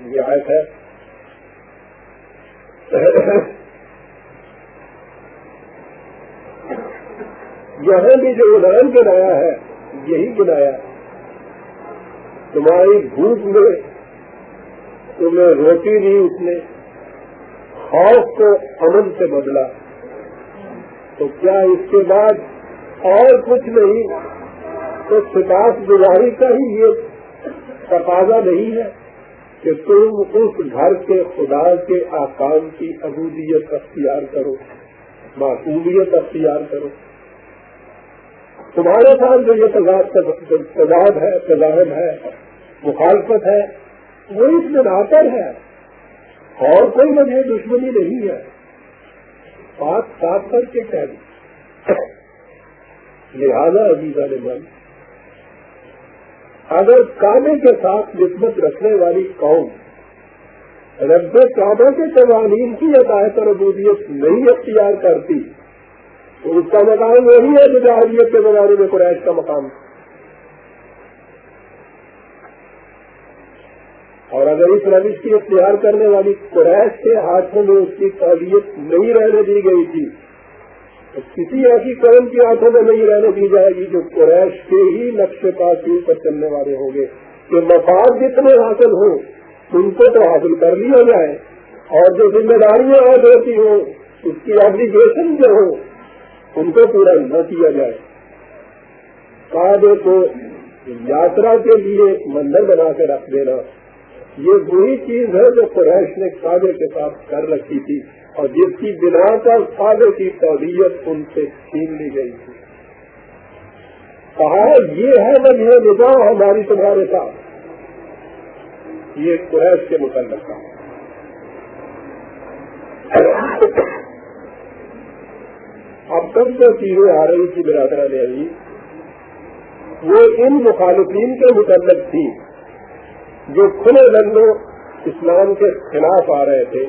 یہ ہے۔ یہاں بھی جو ادھر گنایا ہے، یہی گنایا تمہاری بھوک میں تمہیں روٹی دی اس نے، خوف کو امن سے بدلا۔ تو کیا اس کے بعد اور کچھ نہیں؟ تو سپاس گزاری کا ہی یہ تقاضا نہیں ہے کہ تم اس گھر کے خدا کے آکام کی عبودیت اختیار کرو، معصومیت اختیار کرو۔ تمہارے ساتھ جو یہ تضاد ہے تضاہم ہے، مخالفت ہے وہ اس میں ناطر ہے اور کوئی وجہ دشمنی نہیں ہے۔ بات صاف کر کے کہہ دی۔ لہذا عزیزہ نے من اگر کعبے کے ساتھ نسبت رکھنے والی قوم رب کعبہ کے قوانین کی عدایت اور عبودیت نہیں اختیار کرتی، تو اس کا مقام وہی ہے جو جہاریت کے زمانے میں قریش کا مقام اور اگر اس روش کی اختیار کرنے والی قریش کے ہاتھوں میں اس کی قابلیت نہیں رہنے دی گئی تھی، تو کسی ایسی قوم کی ہاتھوں میں نہیں رہنے دی جائے گی جو قریش کے ہی نقش پاس کے اوپر چلنے والے ہوں گے۔ کہ مفاد جتنے حاصل ہوں، ان کو تو حاصل کر لیا جائے۔ اور جو ذمہ داریاں عائد ہوتی ہوں، اس کی ایپلیکیشن جو ہو ان کو پورا نہ کیا جائے۔ کعبے کو یاترا کے لیے مندر بنا کے رکھ دینا۔ یہ وہی چیز ہے جو قریش نے کعبے کے ساتھ کر رکھی تھی اور جس کی بنا پر کعبے کی طبیعت ان سے چھین لی گئی تھی۔ کہا یہ ہے وجہ نظام ہماری تمہارے ساتھ۔ یہ قریش کے متعلق کا اب کب جو چیزیں آ رہی تھی برادرا ابھی وہ ان مخالفین کے متعلق تھی جو کھلے لنگوں اسلام کے خلاف آ رہے تھے۔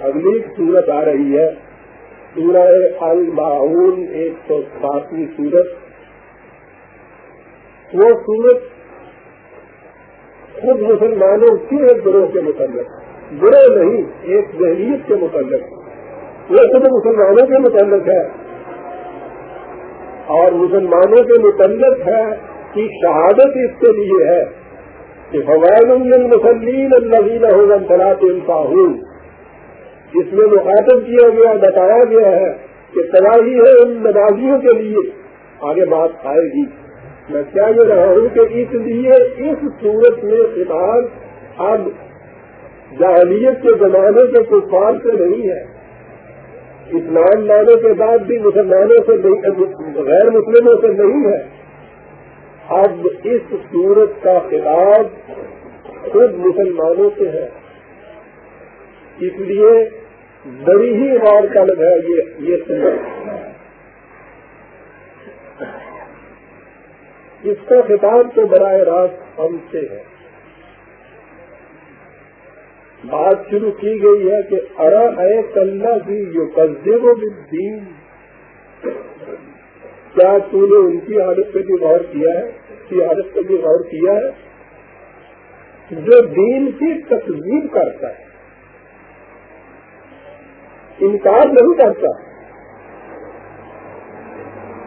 اگلی صورت آ رہی ہے۔ سورہ المعون ایک سو ساتویں سورت۔ وہ سورت خود مسلمانوں کی ایک گروہ کے متعلق برے نہیں، ایک ذہنیت کے متعلق۔ وہ خود مسلمانوں کے متعلق ہے۔ اور مسلمانوں کے متعلق ہے کہ شہادت اس کے لیے ہے۔ کہ فوائد المسلین اللہ ہوگن فلاط الفاہون جس میں مخاطب کیا گیا، بتایا گیا ہے کہ تباہی ہے ان نمازیوں کے لیے۔ آگے بات آئے گی۔ میں کیا یہ رہا ہوں کہ اس لیے اس صورت میں فلحال اب جاہلیت کے زمانے کے کفار سے نہیں ہے۔ اسلام لانے کے بعد بھی مسلمانوں سے غیر مسلموں سے نہیں ہے۔ اب اس صورت کا خطاب خود مسلمانوں سے ہے اس لیے بڑی ہی غور طلب ہے یہ سورت اس کا خطاب تو براہ راست ہم سے ہے۔ بات شروع کی گئی ہے کہ ارا اے کلّا بھی جو قزے وہ دین کیا تو نے ان کی حالت پہ بھی غور کیا ہے؟ کی حالت پہ بھی غور کیا ہے، جو دین کی تصویر کرتا ہے۔ انکار نہیں کرتا۔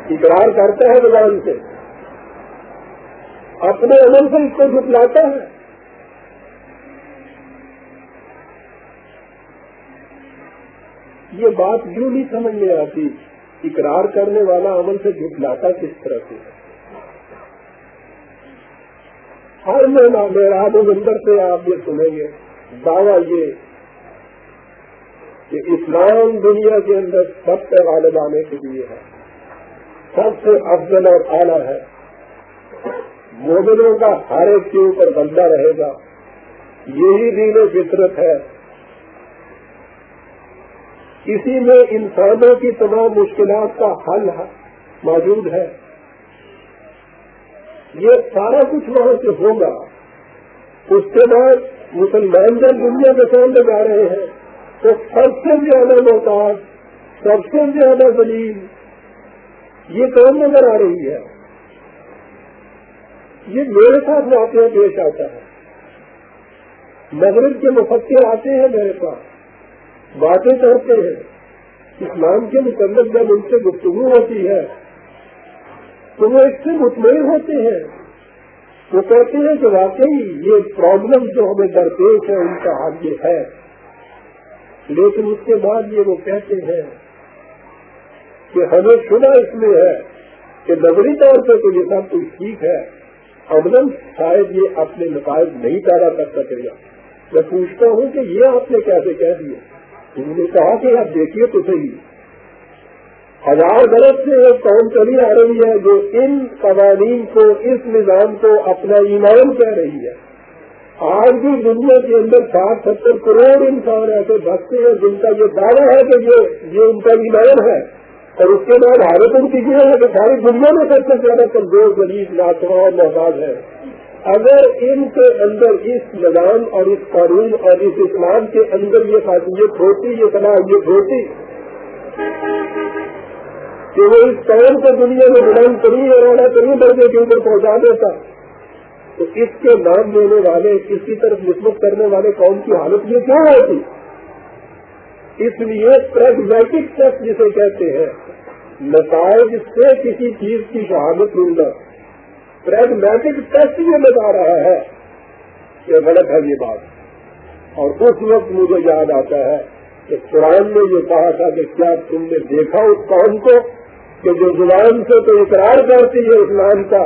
اقرار کرتا ہے زبان سے۔ اپنے عمل سے اس کو جھٹلاتا ہے۔ یہ بات یوں نہیں سمجھ میں آتی، اقرار کرنے والا عمل سے جھٹلاتا کس طرح سے؟ ہے ہر مہینہ میرا مندر سے آپ یہ سنیں گے۔ دعویٰ یہ کہ اسلام دنیا کے اندر سب سے غالب آنے کے لیے ہے۔ سب سے افضل اور اعلیٰ ہے۔ مومنوں کا ہر ایک کے اوپر بندہ رہے گا۔ یہی دین و فطرت ہے۔ اسی میں انسانوں کی تمام مشکلات کا حل موجود ہے۔ یہ سارا کچھ وہاں سے ہوگا۔ اس کے بعد مسلمان جب دنیا کے سامنے جا رہے ہیں، تو سب سے زیادہ محتاج، سب سے زیادہ دلیل یہ کام نظر آ رہی ہے۔ یہ میرے ساتھ واقعہ پیش آتا ہے۔ مغرب کے مفکر آتے ہیں میرے پاس باتیں کرتے ہیں اسلام کے متعلق جب ان سے گفتگو ہوتی ہے تو وہ اس سے مطمئن ہوتے ہیں۔ وہ کہتے ہیں کہ واقعی یہ پرابلم جو ہمیں درپیش ہے، ان کا حل یہ ہے۔ لیکن اس کے بعد یہ وہ کہتے ہیں کہ ہمیں شدہ اس میں ہے کہ نظری طور پہ تو یہ سب کچھ ٹھیک ہے۔ ابدن شاید یہ اپنے نتائج نہیں پیدا کر سکے۔ گا میں پوچھتا ہوں کہ یہ آپ نے کیسے کہہ دیا انہوں نے کہا کہ آپ دیکھیے تو صحیح۔ ہزار برس سے ایک قوم چلی آ رہی ہے جو ان قوانین کو، اس نظام کو اپنا ایمان کہہ رہی ہے۔ آج بھی دنیا کے اندر ساٹھ ستر کروڑ انسان ایسے بستے ہیں جن کا یہ دعویٰ ہے کہ یہ ان کا ایمان ہے۔ اور اس کے بعد حالت ان کی یہ ہے کہ ساری دنیا میں سب سے زیادہ کمزور، غریب ناچواں اور محتاج ہے۔ اگر ان کے اندر اس نظام اور اس قانون اور اس اسلام کے اندر یہ خاصیت ہوتی، یہ صلاحیت ہوتی۔ کہ وہ اس قوم کو دنیا میں بلند کریں اور اعلیٰ کریں درجے کے اوپر پہنچا دیتا تو اس کے نام دینے والے اس کی طرف نسبت کرنے والے قوم کی حالت یہ کیوں ہوتی؟ اس لیے پریگمیٹک ٹیسٹ جسے کہتے ہیں۔ نتائج سے کسی چیز کی شہادت ملنا۔ پریگمیٹک ٹیسٹ یہ بتا رہا ہے کہ غلط ہے یہ بات۔ اور اس وقت مجھے یاد آتا ہے کہ قرآن نے یہ کہا تھا کہ کیا تم نے دیکھا اس قوم کو؟ کہ جو زبان سے تو اقرار کرتی ہے اسلام کا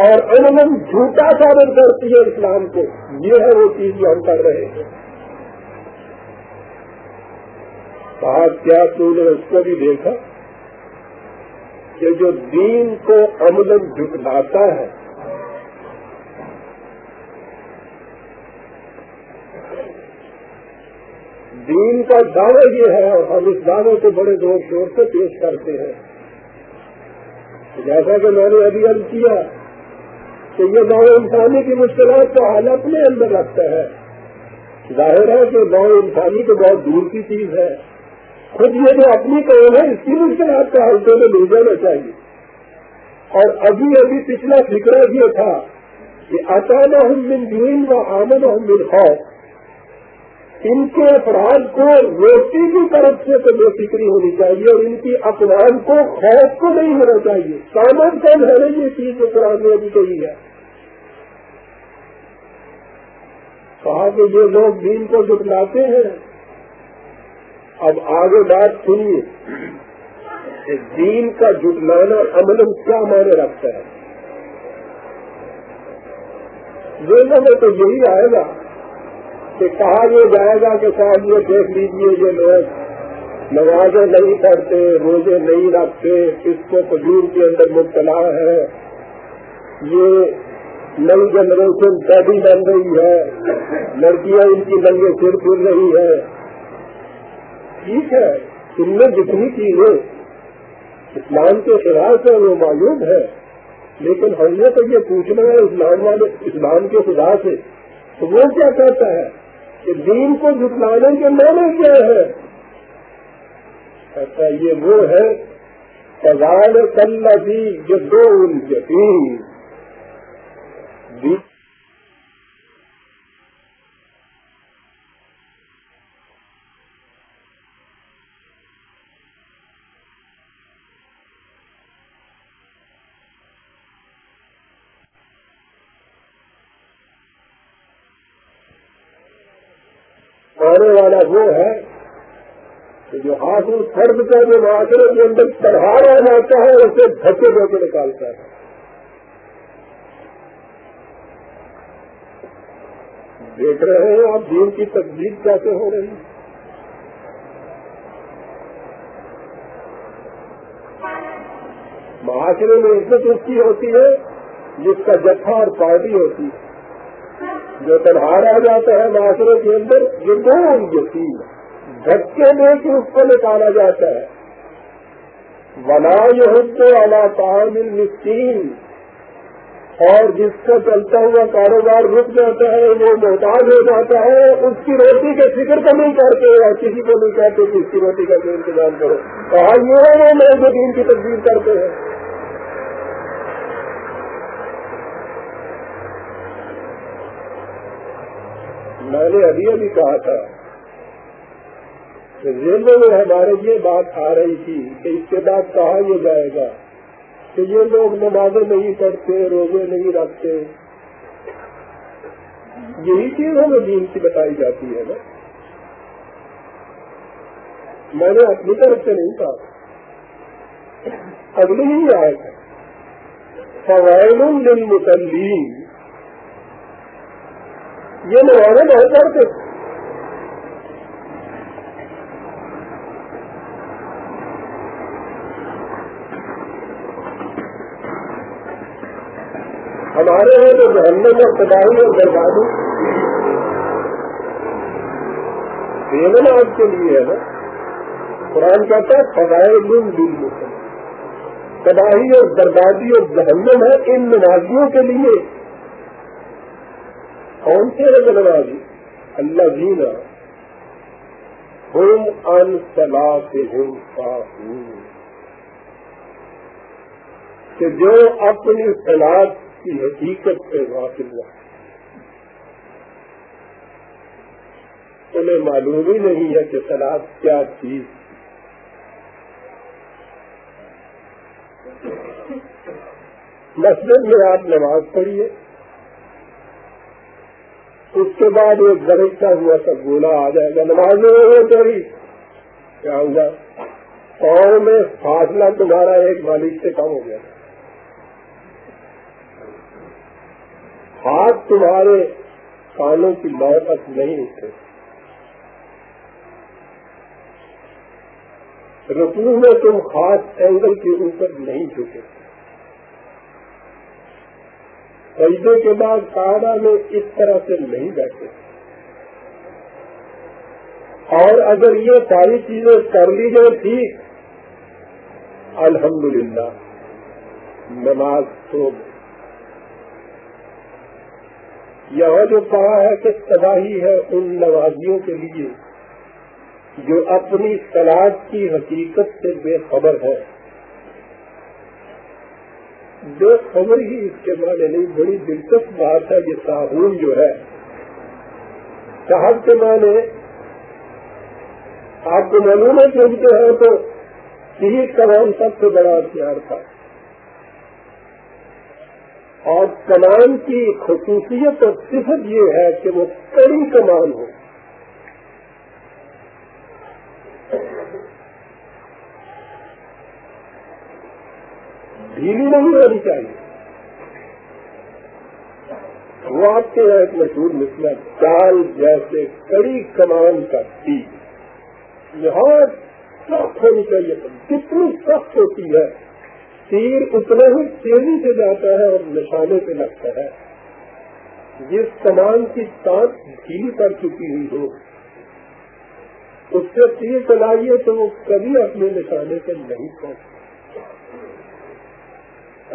اور عموماً جھوٹا ثابت کرتی ہے اسلام کو، یہ ہے وہ چیز جو ہم کر رہے ہیں۔ کہا کیا تم نے اس کو بھی دیکھا کہ جو دین کو عمل جھٹلاتا ہے، دین کا دعوی یہ ہے اور ہم اس دعوے کو بڑے زور شور سے پیش کرتے ہیں۔ جیسا کہ میں نے ابھی عرض کیا کہ یہ نو انسانی کی مشکلات کا حال اپنے اندر رکھتا ہے۔ ظاہر ہے کہ نو انسانی تو بہت دور کی چیز ہے۔ خود یہ جو اپنی قوم ہے اس کی مشکلات کا حل تو لے جانا چاہیے۔ اور ابھی ابھی پچھلا فکر یہ تھا کہ اچانک ہم من دین و آمد ہم من خوف۔ ان کے افراد کو روٹی کی طرف سے تو بے فکری ہونی چاہیے اور ان کی اقوام کو خوف کو نہیں ہونا چاہیے۔ سامان کون ہے یہ چیز جو قرآن نے ابھی کہی ہے۔ کہا کہ یہ لوگ دین کو جٹلاتے ہیں۔ اب آگے بات سنیے کہ دین کا جٹلانا عمل کیا معنی رکھتا ہے۔ میں تو یہی آئے گا۔ کہ کہا یہ جائے گا کہ صاحب یہ دیکھ لیجیے یہ لوگ نمازیں نہیں پڑھتے، روزے نہیں رکھتے، اس کو کجور کے اندر مبتلا ہے۔ یہ نئی جنریشن پیدی بن رہی ہے۔ لڑکیاں ان کی لنگے سر پھر رہی ہے ٹھیک ہے، تم نے جتنی چیزیں اسلام کے خلاف ہے وہ معلوم ہے لیکن ہم نے تو یہ پوچھنا ہے، اسلام والے، اسلام کے خدا سے تو وہ کیا کہتا ہے؟ کہ دین کو جٹلانے کے معنی کیا ہے؟ ایسا یہ وہ ہے سوال کل جو دو ان کے تین آنے والا وہ ہے کہ جو حاصل فرد کا جو معاشرے کے اندر پڑھار جاتا ہے، اسے دھکے دھو کے نکالتا ہے۔ دیکھ رہے ہیں، آپ دین کی تجدید کیسے ہو رہی ہے؟ معاشرے میں عزت اس کی ہوتی ہے جس کا جتھا اور پارٹی ہوتی ہے۔ جو تنہار آ جاتا ہے معاشرے کے اندر، یہ دو یقین دھکے دے کے اس کو نکالا جاتا ہے۔ بنا یہ تو اللہ مسکین اور جس کا چلتا ہوا کاروبار رک جاتا ہے، وہ محتاج ہو جاتا ہے۔ اس کی روٹی کے فکر کا نہیں کرتے اور کسی کو نہیں کہتے کہ اس کی روٹی کا انتظام کرو۔ کہا، یہ وہ لوگ دین کی تبدیل کرتے ہیں۔ میں نے ابھی ابھی کہا تھا کہ ریلوے میں ہمارے یہ بات آ رہی تھی کہ اس کے بعد کہا یہ جائے گا کہ یہ لوگ نمازیں نہیں پڑھتے، روزے نہیں رکھتے۔ یہی چیز ہمیں دین کی بتائی جاتی ہے نا۔ میں نے اپنی طرف سے نہیں کہا۔ اگلی ہی آئے گا فوائل للمسلیم یہ نمازیں بہت پڑھتے ہمارے یہاں تو جہنم اور تباہی اور بربادی یہ نماز کے لیے ہے نا۔ قرآن کہتا ہے فضائے دل دل مسلم تباہی اور بربادی اور جہنم ہے ان نمازیوں کے لیے۔ کون سے ہے نمازی اللہ جینا ہوم ان سلا سے کہ جو اپنی سلاد کی حقیقت سے واقف ہوا انہیں معلوم ہی نہیں ہے کہ سلاد کیا چیز مسجد میں آپ نماز پڑھیے۔ اس کے بعد ایک گرجتا ہوا سا گولا آ جائے گا، نماز میں وہ چڑھی کیا ہوا پاؤں میں فاصلہ تمہارا ایک مالک سے کم ہو گیا۔ ہاتھ تمہارے کانوں کی لو تک نہیں اٹھے رکو میں تم خاص اینگل کے اوپر نہیں جھکے۔ سجدے کے بعد قاعدہ میں اس طرح سے نہیں بیٹھے اور اگر یہ ساری چیزیں کر لی جائیں ٹھیک الحمدللہ، نماز تو یہاں جو کہا ہے کہ تباہی ہے ان نوازیوں کے لیے، جو اپنی سلاد کی حقیقت سے بے خبر ہے۔ بے خبر ہی اس کے معنی نہیں، بڑی دلچسپ بات ہے یہ صابن جو ہے، صاحب کے معنی، آپ کو معلوم ہے سنتے ہیں تو شہید کا نام سب سے بڑا ہتھیار تھا۔ اور کمان کی خصوصیت اور صفت یہ ہے کہ وہ کڑی کمان ہو۔ ڈھیلی نہیں ہونی چاہیے۔ وہ آپ کے یہاں ایک مشہور مسئلہ چال جیسے کڑی کمان کا تیر۔ یہاں سخت ہونی چاہیے کتنی سخت ہوتی ہے۔ تیر اتنا ہی تیزی سے جاتا ہے اور نشانے پہ لگتا ہے۔ جس کمان کی تانت ڈھیلی پڑ چکی ہوئی ہو، اس سے تیر چلائیے تو وہ کبھی اپنے نشانے پہ نہیں پہنچ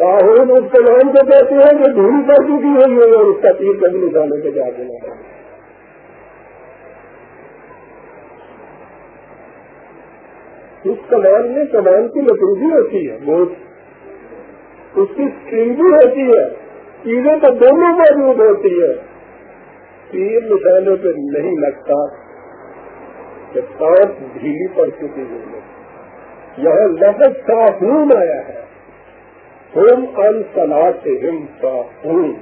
راہل اس کمان کو کہتے ہیں کہ ڈھیلی پڑ چکی ہوئی ہے اور اس کا تیر کبھی نشانے پہ جا دینا ہے۔ اس کمان میں کمان کی لکڑی ہوتی ہے، بہت۔ اس کی بھی ہوتی ہے۔ چیزیں تو دونوں موجود ہوتی ہے تیر نشانے پہ نہیں لگتا کہ سانپ ڈھیلی پڑ چکی ہوئی یہاں لفظ صاحب آیا ہے۔ ہوم ان سلا ہم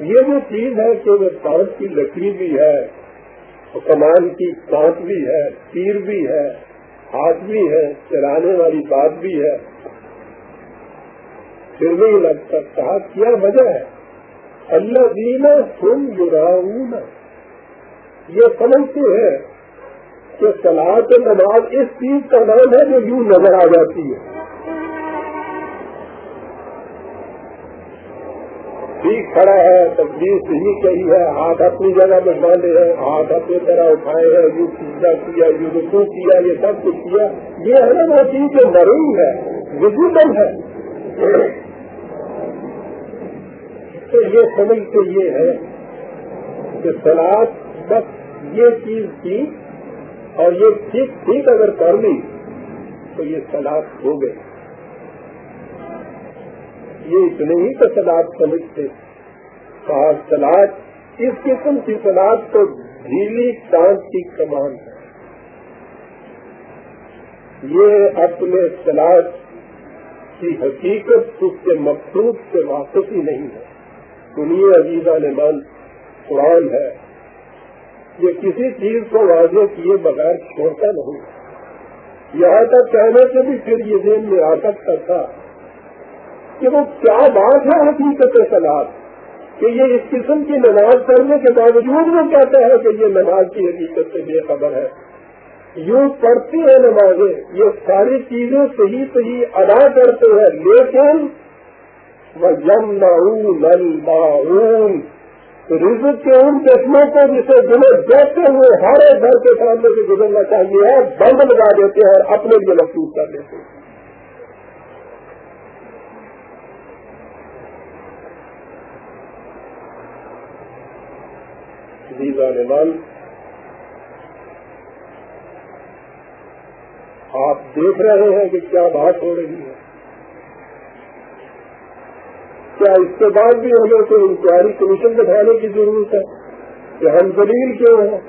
یہ جو چیز ہے کہ وہ سانپ کی لکڑی بھی ہے کمان کی سانپ بھی ہے، تیر بھی ہے، ہاتھ بھی ہے، چلانے والی بات بھی ہے۔ پھر بھی لگتا کہا کیا وجہ ہے؟ اللہ دینا سن گراؤں یہ سمجھتے ہیں کہ سلاد نماز اس چیز کا نام ہے جو یوں نظر آ جاتی ہے۔ ٹھیک کھڑا ہے تقدیر صحیح کہی ہے، ہاتھ اپنی جگہ میں باندھے ہیں، ہاتھ اپنی طرح اٹھائے ہیں، یوں سیدھا کیا، یوں رسو کیا، یہ سب کچھ کیا۔ یہ ہے نا وہ چیز جو مرئی ہے وزیبل ہے۔ تو یہ سمجھ کے یہ ہے کہ سلاد بس یہ چیز تھی اور یہ ٹھیک ٹھیک اگر کر لی تو یہ سلاد ہو گئے۔ یہ اتنے ہی تو سلاد سمجھتے کہا سلاد اس قسم کی سلاد تو ڈھیلی ٹانگ کی کمان ہے۔ یہ اپنے سلاد کی حقیقت اس کے مقصود سے واپس ہی نہیں ہے۔ سنیے عزیزہ نے من قرآن ہے۔ یہ کسی چیز کو واضح کیے بغیر چھوڑتا نہیں۔ یہاں تک کہنے سے بھی پھر یہ ذہن میں آ سکتا تھا کہ وہ کیا بات ہے حقیقت سلاد؟ کہ یہ اس قسم کی نماز پڑھنے کے باوجود وہ کہتے ہیں کہ یہ نماز کی حقیقت سے بے خبر ہے۔ یوں پڑھتی ہیں نمازیں، یہ ساری چیزیں صحیح صحیح ادا کرتے ہیں، لیکن وہ جم نل رزق کے ان چشموں کو جسے دلے دیکھتے ہوئے ہر ایک گھر کے سامنے سے گزرنا چاہیے ہے، بند لگا دیتے ہیں اور اپنے لیے محسوس کر لیتے ہیں۔ آپ دیکھ رہے ہیں کہ کیا بات ہو رہی ہے۔ کیا اس کے بعد بھی ہمیں کوئی انکوائری کمیشن بٹھانے کی ضرورت ہے کہ ہم دلیل کیوں ہیں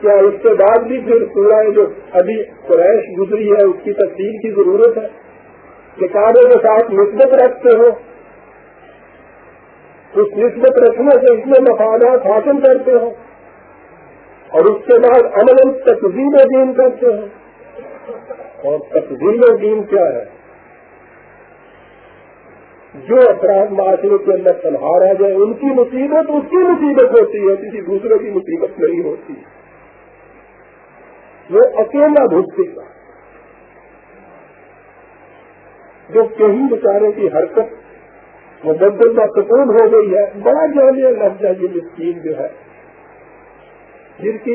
کیا اس کے بعد بھی پھر پورا جو ابھی قریش گزری ہے، اس کی تفصیل کی ضرورت ہے؟ کہ کے ساتھ نسبت رکھتے ہو؟ اس نسبت رکھنے سے اس میں مفادات حاصل کرتے ہو؟ اور اس کے بعد امن تقزیم دین کرتے ہیں اور تقزیم دین کیا ہے؟ جو افراد معاشرے کے اندر تنہا رہ جائے، ان کی مصیبت اس کی مصیبت ہوتی ہے، کسی دوسرے کی مصیبت نہیں ہوتی۔ وہ اکیلا بھگتے گا جو کہیں بیچارے کی حرکت مدد کا سکون ہو گئی ہے، بڑا جانیا لگ جائے یہ اسکیم جو ہے، جن کی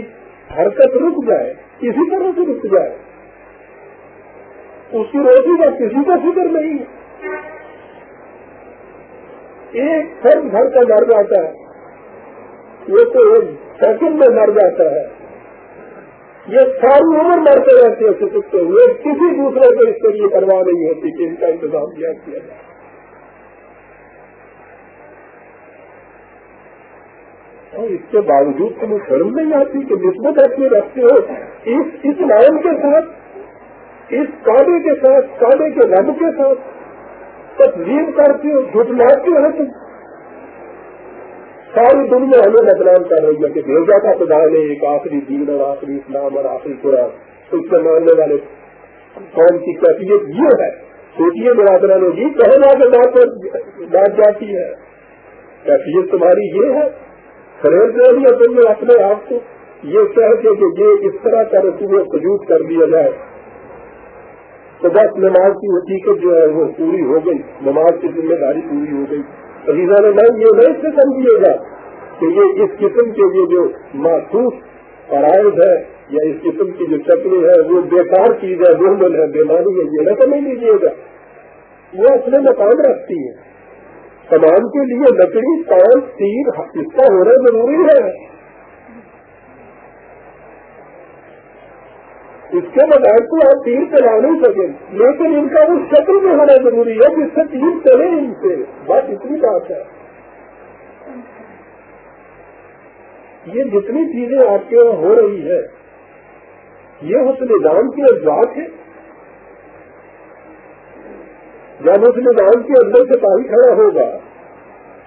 حرکت رک جائے، کسی طرح سے رک جائے اس کی روٹی کا کسی کا فکر نہیں ہے۔ ایک فرد گھر کا مر جاتا ہے۔ یہ تو ایک سیکنڈ میں مر جاتا ہے۔ یہ ساری عمر مرتے رہتے ہیں سکتے ہوئے کسی دوسرے کو اس کے لیے پرواہ نہیں ہوتی کہ ان کا انتظام کیا کیا جائے۔ اور اس کے باوجود تمہیں شرم نہیں آتی کہ نسبت اپنے رکھتے ہو۔ اس اس لائن کے ساتھ، اس کاڑے کے ساتھ کاڑے کے رب کے ساتھ تسلیم کرتے ہو جھٹلاتے ہو تم۔ ساری دنیا ہمیں بدنام کر رہی ہے کہ بھیجا تھا خدا نے ایک آخری دین اور آخری اسلام اور آخری قرآن۔ اس سے ماننے والے قوم کی کیفیت یہ ہے۔ سوچیے برادران جی کہنا کے بات بات جاتی ہے۔ کیفیت تمہاری یہ ہے۔ خرید دے لیا تم نے اپنے آپ کو۔ یہ کہہ کے کہ یہ اس طرح کا رسوم سجود کر دیا جائے۔ تو بس نماز کی حقیقت جو ہے وہ پوری ہو گئی۔ نماز کی ذمہ داری پوری ہو گئی۔ عزیزہ نے میں یہ نہیں سے سمجھیے گا کہ یہ اس قسم کے یہ جو محسوس فرائض ہے یا اس قسم کی جو چکری ہے وہ بیکار چیز ہے محمل ہے، بیماری ہے، یہ نہ سمجھ لیجیے گا۔ وہ اپنے مقام رکھتی ہے۔ سامان کے لیے لکڑی پانچ تیر اس کا ہونا ضروری ہے۔ اس کے بغیر تو آپ تیر چلا نہیں سکیں۔ لیکن ان کا اس شکل میں ہونا ضروری ہے جس سے تیر چلے ان سے۔ بات اتنی بات ہے۔ یہ جتنی چیزیں آپ کے وہاں ہو رہی ہے یہ اس نظام کی اجزاق ہے۔ جب اس نظام کے اندر سپاہی کھڑا ہوگا،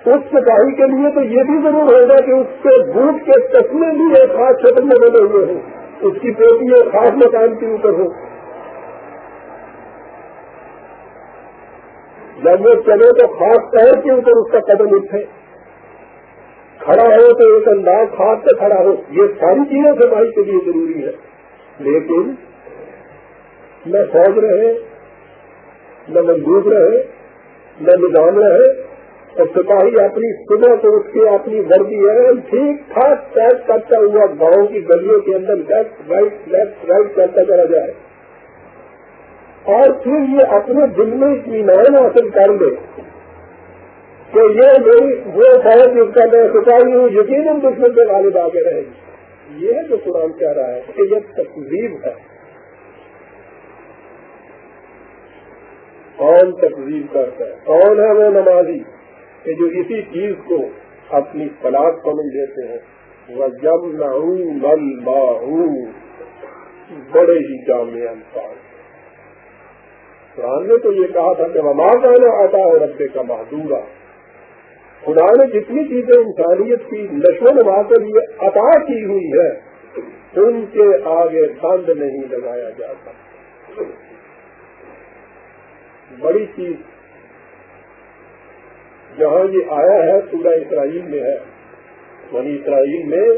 اس سپاہی کے لیے تو یہ بھی ضرور ہوگا کہ اس کے بوٹ کے چشمے بھی ایک خاص شکل میں بنے ہوئے ہیں اس کی پوٹی ایک خاص مکان کے اوپر ہو۔ جب وہ چلے تو خاص پیر کے اوپر اس کا قدم اٹھے۔ کھڑا ہو تو ایک انداز خاص سے کھڑا ہو۔ یہ ساری چیزیں سپاہی کے لیے ضروری ہے۔ لیکن نہ فوج رہے، نہ مندوب رہے، نہ نظام رہے اور سپاہی اپنی صبح سے اٹھ کے اپنی وردی ہے ٹھیک ٹھاک پیک کرتا ہوا گاؤں کی گلیوں کے اندر لیفٹ رائٹ لیفٹ رائٹ کرتا چلا جائے۔ اور پھر یہ اپنے دل میں اطمینان حاصل کر لے کہ یہ میری وہ فوج جس کا میں سپاہی ہوں، یقیناً دشمن کے غالب آگے رہے گی۔ یہ جو قرآن کہہ رہا ہے کہ یہ تقزیب ہے۔ کون تقزیب کرتا ہے؟ کون ہے وہ نمازی؟ کہ جو اسی چیز کو اپنی فلاح سمجھ لیتے ہیں وہ جب نہ بڑے ہی جامع انسان قرآن نے تو یہ کہا تھا کہ وما جانا آتا ہے ربے کا بہادورا خدا نے جتنی چیزیں انسانیت کی نشو نما کے لیے عطا کی ہوئی ہے ان کے آگے بند نہیں لگایا جاتا بڑی چیز جہاں یہ آیا ہے سورہ اسرائیل میں ہے۔ بنی اسرائیل میں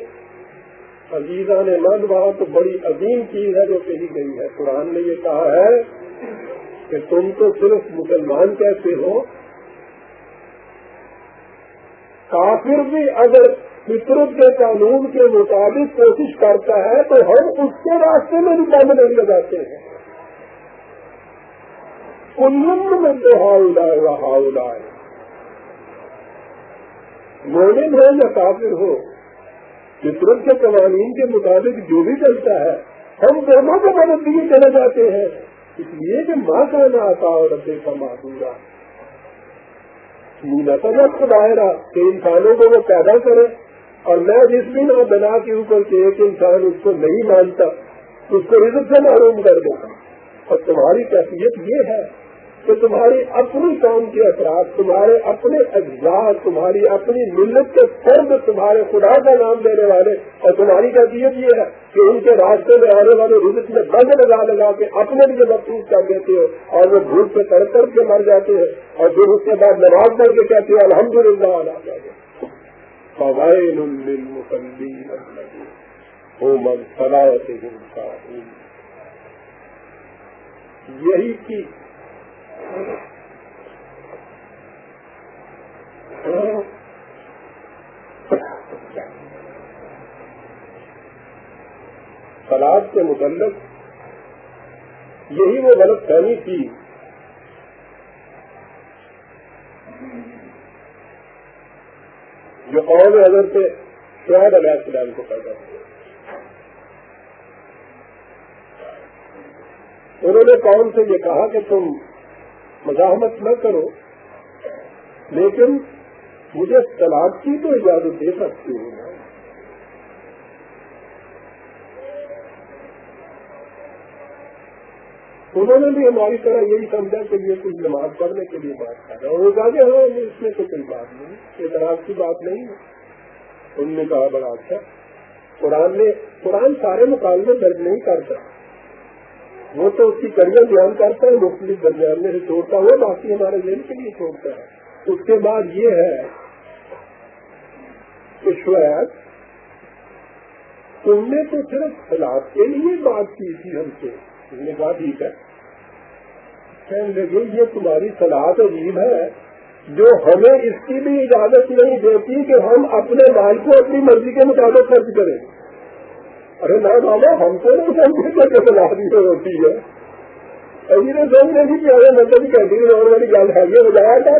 عزیزہ نے مند وہاں تو بڑی عظیم چیز ہے جو کہی گئی ہے۔ قرآن نے یہ کہا ہے کہ تم تو صرف مسلمان کیسے ہو؟ کافر بھی اگر فطرت کے قانون کے مطابق کوشش کرتا ہے تو ہم اس کے راستے میں بھی بند نہیں لگاتے ہیں۔ کلم میں تو ہاؤ ہاؤ لائے مومن ہو یا کافر ہو، فطرت کے قوانین کے مطابق جو بھی چلتا ہے، ہم دونوں کو مدد دیے چلے جاتے ہیں۔ اس لیے کہ ماں کا نہ آتا اور ربے کا معذورہ مینا سبق دائرہ کہ انسانوں کو وہ پیدا کرے، اور میں جس بھی نہ بنا کے اوپر کے ایک انسان اس کو نہیں مانتا، اس کو عزت سے معروم کر دے۔ اور تمہاری کیفیت یہ ہے کہ تمہاری اپنی کام کے اثرات تمہارے اپنے اجزاء، تمہاری اپنی ملت کے فرد تمہارے خدا کا نام دینے والے اور تمہاری کیفیت یہ ہے کہ ان کے راستے میں آنے والے رزق میں بند لگا لگا کے اپنے لیے محفوظ کر دیتے ہو اور وہ بھوک سے کر کر کے مر جاتے ہیں اور پھر اس کے بعد نماز پڑھ کے کہتے ہیں الحمد للہ فوائل یہی کی سلاد کے متعلق یہی وہ غلط فہمی تھی۔ جو قوم اگر سے شاید علیہ السلام کو پیدا کیا انہوں نے قوم سے یہ کہا کہ تم مزاحمت نہ کرو، لیکن مجھے طلاق کی تو اجازت دے سکتی ہوں انہوں نے بھی ہماری طرح یہی سمجھا کہ یہ کچھ نماز پڑھنے کے لیے بات کر رہا ہوں کہ ہاں اس میں تو کوئی بات نہیں یہ کی بات نہیں ہے۔ انہوں نے کہا، بڑا اچھا۔ قرآن نے، قرآن سارے مقابلے درج نہیں کرتا۔ وہ تو اس کی کڑیاں بیان کرتا ہے، مختلف درمیان میں سے چھوڑتا ہوا، باقی ہمارے ذہن کے لیے چھوڑتا ہے۔ اس کے بعد یہ ہے کہ شاید تم نے تو صرف خلاف کے لیے بات کی تھی ہم سے۔ اس نے کہا، ٹھیک ہے۔ کہنے لگے، یہ تمہاری سلاد عجیب ہے، جو ہمیں اس کی بھی اجازت نہیں دیتی کہ ہم اپنے مال کو اپنی مرضی کے مطابق خرچ کریں۔ ارے نہ بابا ہم کو نہیں سمجھے کہ سلادی ہوتی ہے۔ ابھی نے سمجھ نہیں کہ ارے مطلب کینٹین اور والی گل ہے یہ بجایا تھا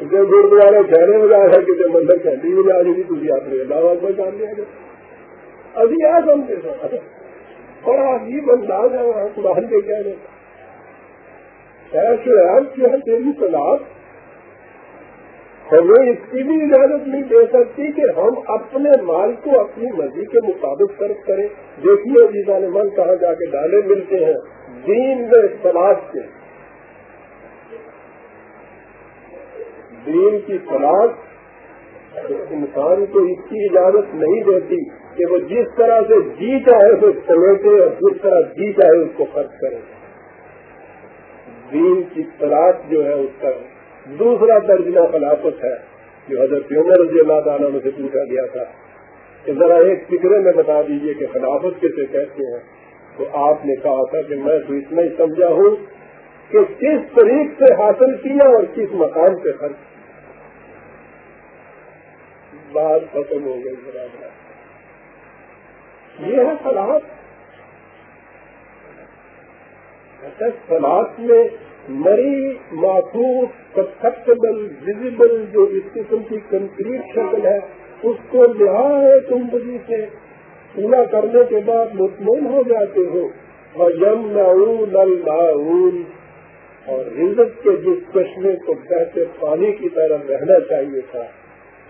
جو گردوارے شہرے بجایا ہے کہ جب مندر کینٹین بجا جی تھی اپنے اللہ اکبر جان لیا جائے۔ ابھی آ سمجھے سر اور آپ یہ بنداز ہے وہاں قرآن کے کہنے ایسے آپ کی ہے تیری تلاش۔ سلاد ہمیں اس کی بھی اجازت نہیں دے سکتی کہ ہم اپنے مال کو اپنی مرضی کے مطابق خرچ کریں۔ دیکھیے جیسا من کہاں جا کے ڈالے ملتے ہیں۔ دین میں سماج کے۔ دین کی سماج انسان کو اس کی اجازت نہیں دیتی کہ وہ جس طرح سے جی چاہے اسے سمیٹے اور جس طرح جی چاہے اس کو خرچ کرے۔ دین کی تلاش جو ہے اس کا دوسرا ترجمہ خلافت ہے جو حضرت عمر رضی اللہ تعالیٰ سے پوچھا گیا تھا کہ ذرا ایک فکرے میں بتا دیجیے کہ خلافت کیسے کہتے ہیں؟ تو آپ نے کہا تھا کہ میں تو اتنا ہی سمجھا ہوں کہ کس طریق سے حاصل کیا اور کس مقام پہ خرچ بات ختم ہو گئی برابر یہ ہے خلافت۔ اچھا، سلاد میں مری محفوظ پرفیکٹبل ویزیبل جو اس قسم کی کنکریٹ شکل ہے، اس کو لہٰذا تم بجی سے پورا کرنے کے بعد مطمئن ہو جاتے ہو۔ اور یم ناؤن اور رزت کے جس چشمے کو بہتے پانی کی طرح رہنا چاہیے تھا،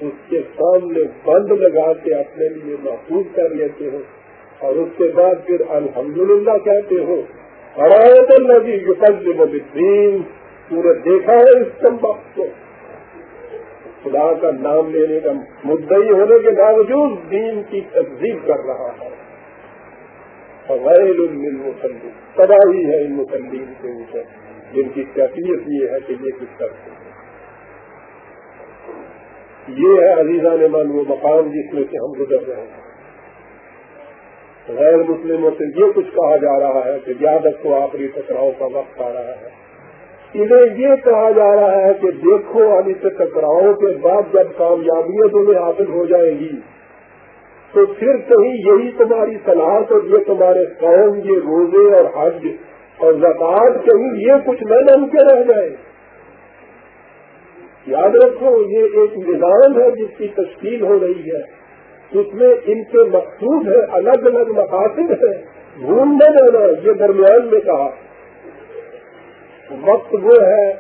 اس کے سامنے بند لگا کے اپنے لیے محفوظ کر لیتے ہو۔ اور اس کے بعد پھر الحمدللہ کہتے ہو۔ نبی الدین پورے دیکھا ہے اس کم وقت کو خدا کا نام لینے کا مدعی ہونے کے باوجود دین کی تصدیق کر رہا ہے۔ غیر المسلم تباہی ہے ان مسلم کے اوپر۔ جن کی کیفیت یہ ہے کہ یہ کس طرح یہ ہے عزیزہ نے من وہ مقام جس میں سے ہم گزر رہے ہیں۔ غیر مسلموں سے یہ کچھ کہا جا رہا ہے کہ یادت کو آخری ٹکراؤ کا وقت آ رہا ہے۔ انہیں یہ کہا جا رہا ہے کہ دیکھو اب اس ٹکراؤ کے بعد جب کامیابیاں تمہیں حاصل ہو جائیں گی، تو پھر کہیں یہی تمہاری صلاحت اور یہ تمہارے قوم، یہ روزے اور حج اور زکات کہیں یہ کچھ نہ نم کے رہ جائے یاد رکھو، یہ ایک نظام ہے جس کی تشکیل ہو رہی ہے۔ اس میں ان کے مقصود ہے الگ الگ مقاصد ہے ڈھونڈنے دینا یہ درمیان میں کہا۔ وقت وہ ہے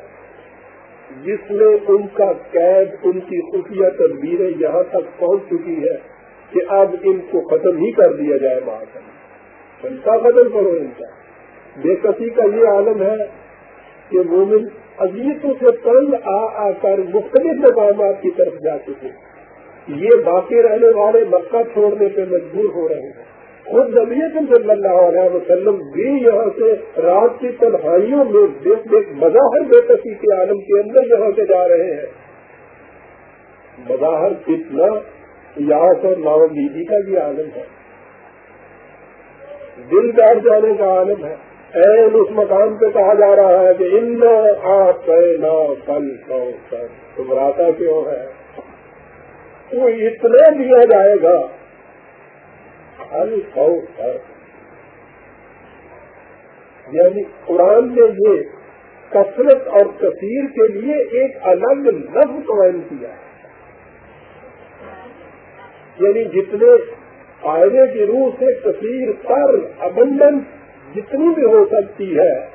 جس میں ان کا قید، ان کی خفیہ تدبیریں یہاں تک پہنچ چکی ہے کہ اب ان کو ختم ہی کر دیا جائے وہاں کا ختم کرو ان کا۔ بے کسی کا یہ عالم ہے کہ مومن عزیزوں سے تنگ آ آ کر مختلف مقامات کی طرف جا چکے۔ ہیں یہ باقی رہنے والے مکہ چھوڑنے پہ مجبور ہو رہے ہیں۔ خود نبی صلی اللہ علیہ وسلم بھی یہاں سے رات کی تنہائیوں میں دیکھ مظاہر بے کسی کے عالم کے اندر یہاں سے جا رہے ہیں۔ مظاہر کتنا یہاں سے بیوی کا بھی عالم ہے۔ دل بیٹھ جانے کا عالم ہے۔ این اس مقام پہ کہا جا رہا ہے کہ ان آپ کل سو سر گھبراتا کیوں ہے وہ اتنا دیا جائے گا۔ سو سر یعنی قرآن نے یہ کثرت اور کثیر کے لیے ایک الگ لفظ قائم کیا۔ ہے یعنی جتنے فائدے کی روح سے کثیر پر ابنڈنس جتنی بھی ہو سکتی ہے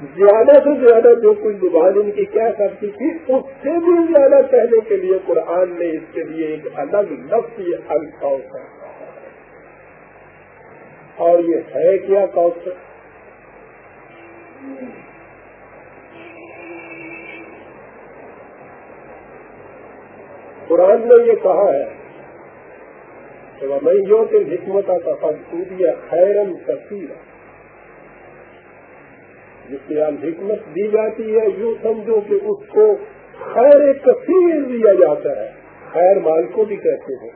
زیادہ سے زیادہ جو کچھ زبان ان کی کہہ سکتی تھی، اس سے بھی زیادہ کہنے کے لیے قرآن نے اس کے لیے ایک الگ لفظ الفاظ کرتا اور یہ ہے کیا کوثر قرآن نے یہ کہا ہے کہ میں یو کے حکمت کا فنسودیا خیرن کثیر جس سے آپ حکمت دی جاتی ہے، یوں سمجھو کہ اس کو خیر کثیر دیا جاتا ہے۔ خیر مال کو بھی کہتے ہیں،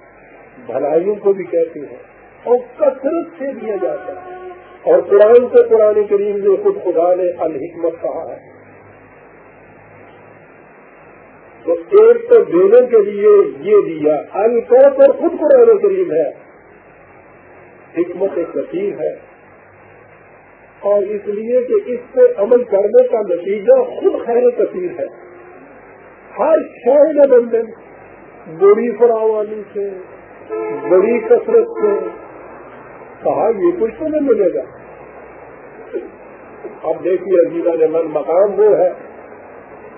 بھلائیوں کو بھی کہتے ہیں، اور کثرت سے دیا جاتا ہے۔ اور قرآن سے، قرآن کریم جو خود خدا نے الحکمت کہا ہے۔ تو ایک تو دینے کے لیے یہ دیا الکوت اور خود قرآن کریم ہے۔ حکمت کثیر ہے۔ اور اس لیے کہ اس پہ عمل کرنے کا نتیجہ خود خیر کثیر ہے۔ ہر شہر بندے بڑی فراوانی سے، بڑی کثرت سے کہا، یہ کچھ تو نہیں ملے گا۔ اب دیکھیے عزیزہ جمن مقام وہ ہے،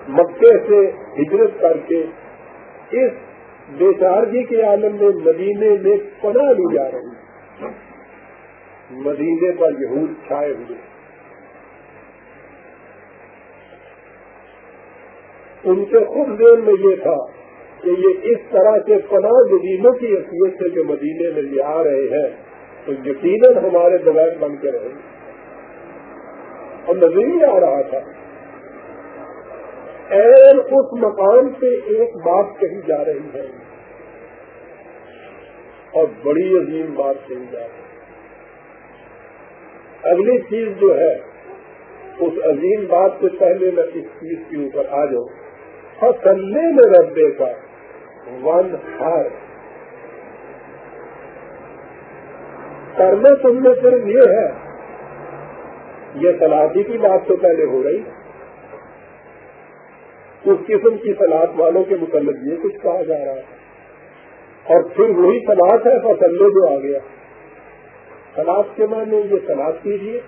مکے سے ہجرت کر کے اس بے چارگی کے عالم میں مدینے میں پناہ لی جا رہی ہے۔ مدینے پر یہود چھائے ہوئے۔ ان کے خود دین میں یہ تھا کہ یہ اس طرح سے پناہ زمینوں کی حیثیت سے جو مدینے میں یہ آ رہے ہیں، تو یقیناً ہمارے بغیر بن کے رہے اور نظر ہی آ رہا تھا۔ ایر اس مقام پہ ایک بات کہی جا رہی ہے۔ اور بڑی عظیم بات کہی جا رہی ہے۔ اگلی چیز جو ہے، اس عظیم بات سے پہلے میں اس چیز کے اوپر آ جاؤں۔ فصلے میں ربے کا ون ہار کرنا تم میں صرف یہ ہے، یہ سلادی کی بات تو پہلے ہو رہی۔ اس قسم کی سلاد والوں کے متعلق یہ کچھ کہا جا رہا ہے۔ اور پھر وہی سلاد ہے فصلے جو آ گیا سلاد کے معنی یہ سلاد کیجیے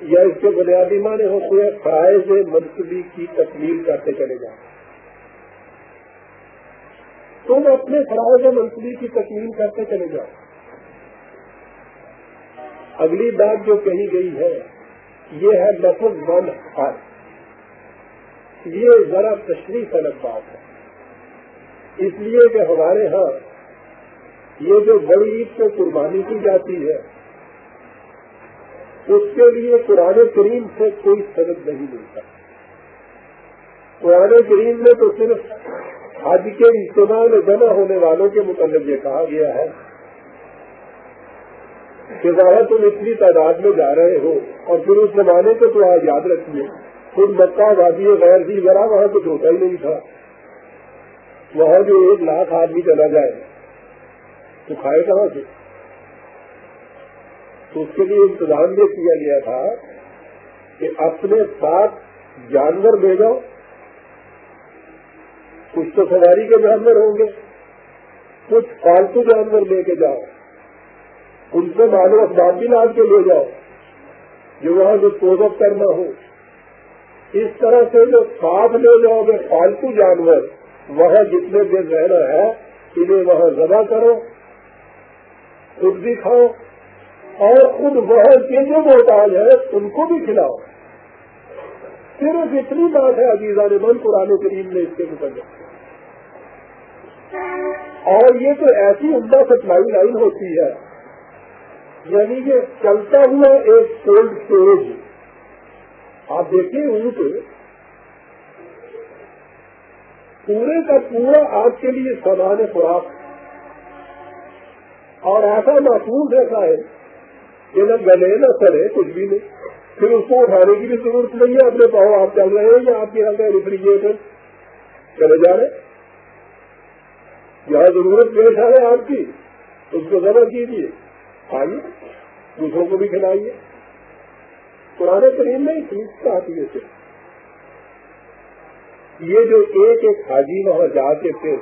یا اس کے بنیادی معنی ہوتے ہیں فرائض منصوبی کی تکمیل کرتے چلے جائیں۔ تم اپنے فرائض منصوبی کی تکمیل کرتے چلے جاؤ۔ اگلی بات جو کہی گئی ہے، یہ ہے لفظ من ہر یہ ذرا تشریح طلب بات ہے۔ اس لیے کہ ہمارے ہاں یہ جو بڑی عید کو قربانی کی جاتی ہے اس کے لیے قرآن کریم سے کوئی سبق نہیں ملتا۔ قرآن کریم میں تو صرف حج کے اجتماع میں جمع ہونے والوں کے متعلق یہ کہا گیا ہے کہ وہاں تم اتنی تعداد میں جا رہے ہو اور پھر اس زمانے کو تو آج یاد رکھیے، خود مکہ وادی غیر تھی ذرا وہاں کچھ ہوتا ہی نہیں تھا۔ وہاں جو ایک لاکھ آدمی چلا جائے، تو کھائے کہاں سے؟ تو اس کے لیے انتظام یہ کیا گیا تھا کہ اپنے ساتھ جانور لے جاؤ، کچھ تو سواری کے جانور ہوں گے، کچھ پالتو جانور لے کے جاؤ، ان سے مالو اسباب بھی لاج کے لے جاؤ، جو وہاں ڈسپوز اپ کرنا ہو۔ اس طرح سے جو ساتھ لے جاؤ گے پالتو جانور، وہاں جتنے دن رہنا ہے، انہیں وہاں جمع کرو، خود بھی کھاؤ اور خود وہاں کے جو محتاج ہے ان کو بھی کھلاؤ۔ صرف اتنی بات ہے عزیزہ من قرآن کریم نے اس کے متعلق۔ اور یہ تو ایسی عمدہ سپلائی لائن ہوتی ہے یعنی کہ چلتا ہوا ایک کولڈ اسٹوریج آپ دیکھیں اونٹ پورے کا پورا آپ کے لیے سامان خوراک۔ اور ایسا محسوس ایسا ہے کہ نہ گلے نہ سڑے، کچھ بھی نہیں۔ پھر اس کو اٹھانے کی بھی ضرورت نہیں ہے، اپنے پاؤں آپ چل رہے ہیں یا آپ کے یہاں کا ریفریجریٹر چلے جا رہے۔ یہاں ضرورت پیش آ رہے آپ کی۔ اس کو ضرور کیجیے۔ آئیے، دوسروں کو بھی کھلائیے۔ پرانے کریم میں چیز چاہتی ہے۔ یہ جو ایک ایک حاجی وہاں جا کے پھر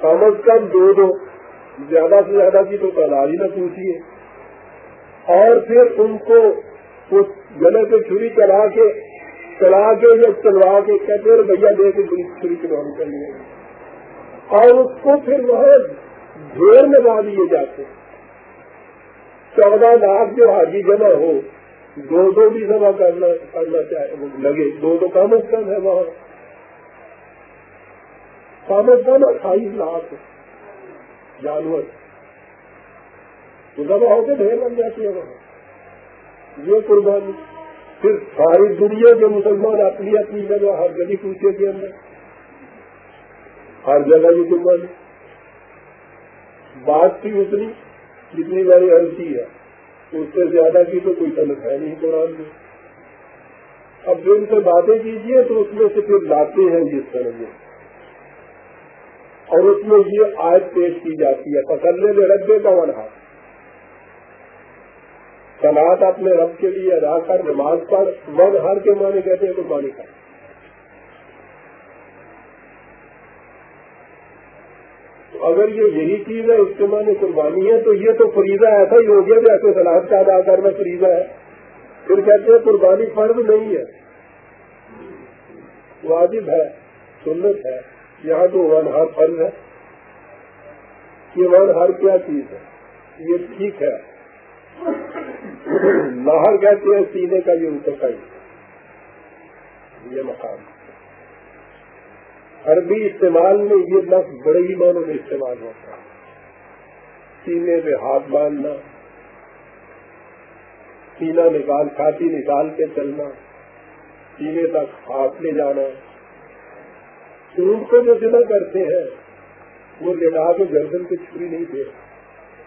کم از کم دو دو، زیادہ سے زیادہ کی تو تعداد ہی نہ پوچھیے۔ اور پھر ان کو اس گلے پہ چھری چلا کے چلا کے یا چلوا کے کہتے ہیں بھیا، دے کے چھری چلوانی کر لیے اور اس کو پھر وہاں ڈھیر لگا دیے جاتے چودہ لاکھ جو حاجی جمع ہو، دو دو بھی جمع کرنا کرنا چاہے لگے۔ دو دو کم از کم ہے وہاں۔ کم از کم اٹھائیس لاکھ جانور۔ تو جمع ہو کے ڈھیر بن جاتی ہے۔ وہاں یہ قربانی پھر ساری دنیا کے مسلمان اپنی اپنی جگہ ہر گلی پوچھے کے اندر، ہر جگہ یہ قربانی بات تھی اتنی جتنی باری ہلکی ہے، اس سے زیادہ کی تو کوئی طلب ہے نہیں قرآن میں۔ اب جو ان سے باتیں کیجیے تو اس میں سے پھر لاتے ہیں جس طرح میں اور اس میں یہ آیت پیش کی جاتی ہے پسندے میں ربے کا ون ہاتھ سلاد اپنے رب کے لیے ادا کر، نماز پڑھ ون ہر کے معنی کہتے ہیں قربانی کا اگر یہ یہی چیز ہے، اس کے معنی قربانی ہے، تو یہ تو فریضہ ایسا ہی ہو گیا جیسے سلاد کا ادا کرنا فریضہ ہے۔ پھر کہتے ہیں قربانی فرض نہیں ہے۔ واجب ہے، سنت ہے۔ یہاں تو ون ہر فرض ہے۔ یہ ون ہر کیا چیز ہے؟ یہ ٹھیک ہے۔ لاہر کہتے ہیں سینے کا یہ اوپر کا یہ مقام۔ عربی استعمال میں یہ لفظ بڑے ہی معنوں میں استعمال ہوتا ہے۔ سینے پہ ہاتھ باندھنا سینا نکال، چھاتی نکال کے چلنا، سینے تک ہاتھ لے جانا۔ اونٹ کو جو ذمہ کرتے ہیں، وہ لگا کے گردن کو چھری نہیں دے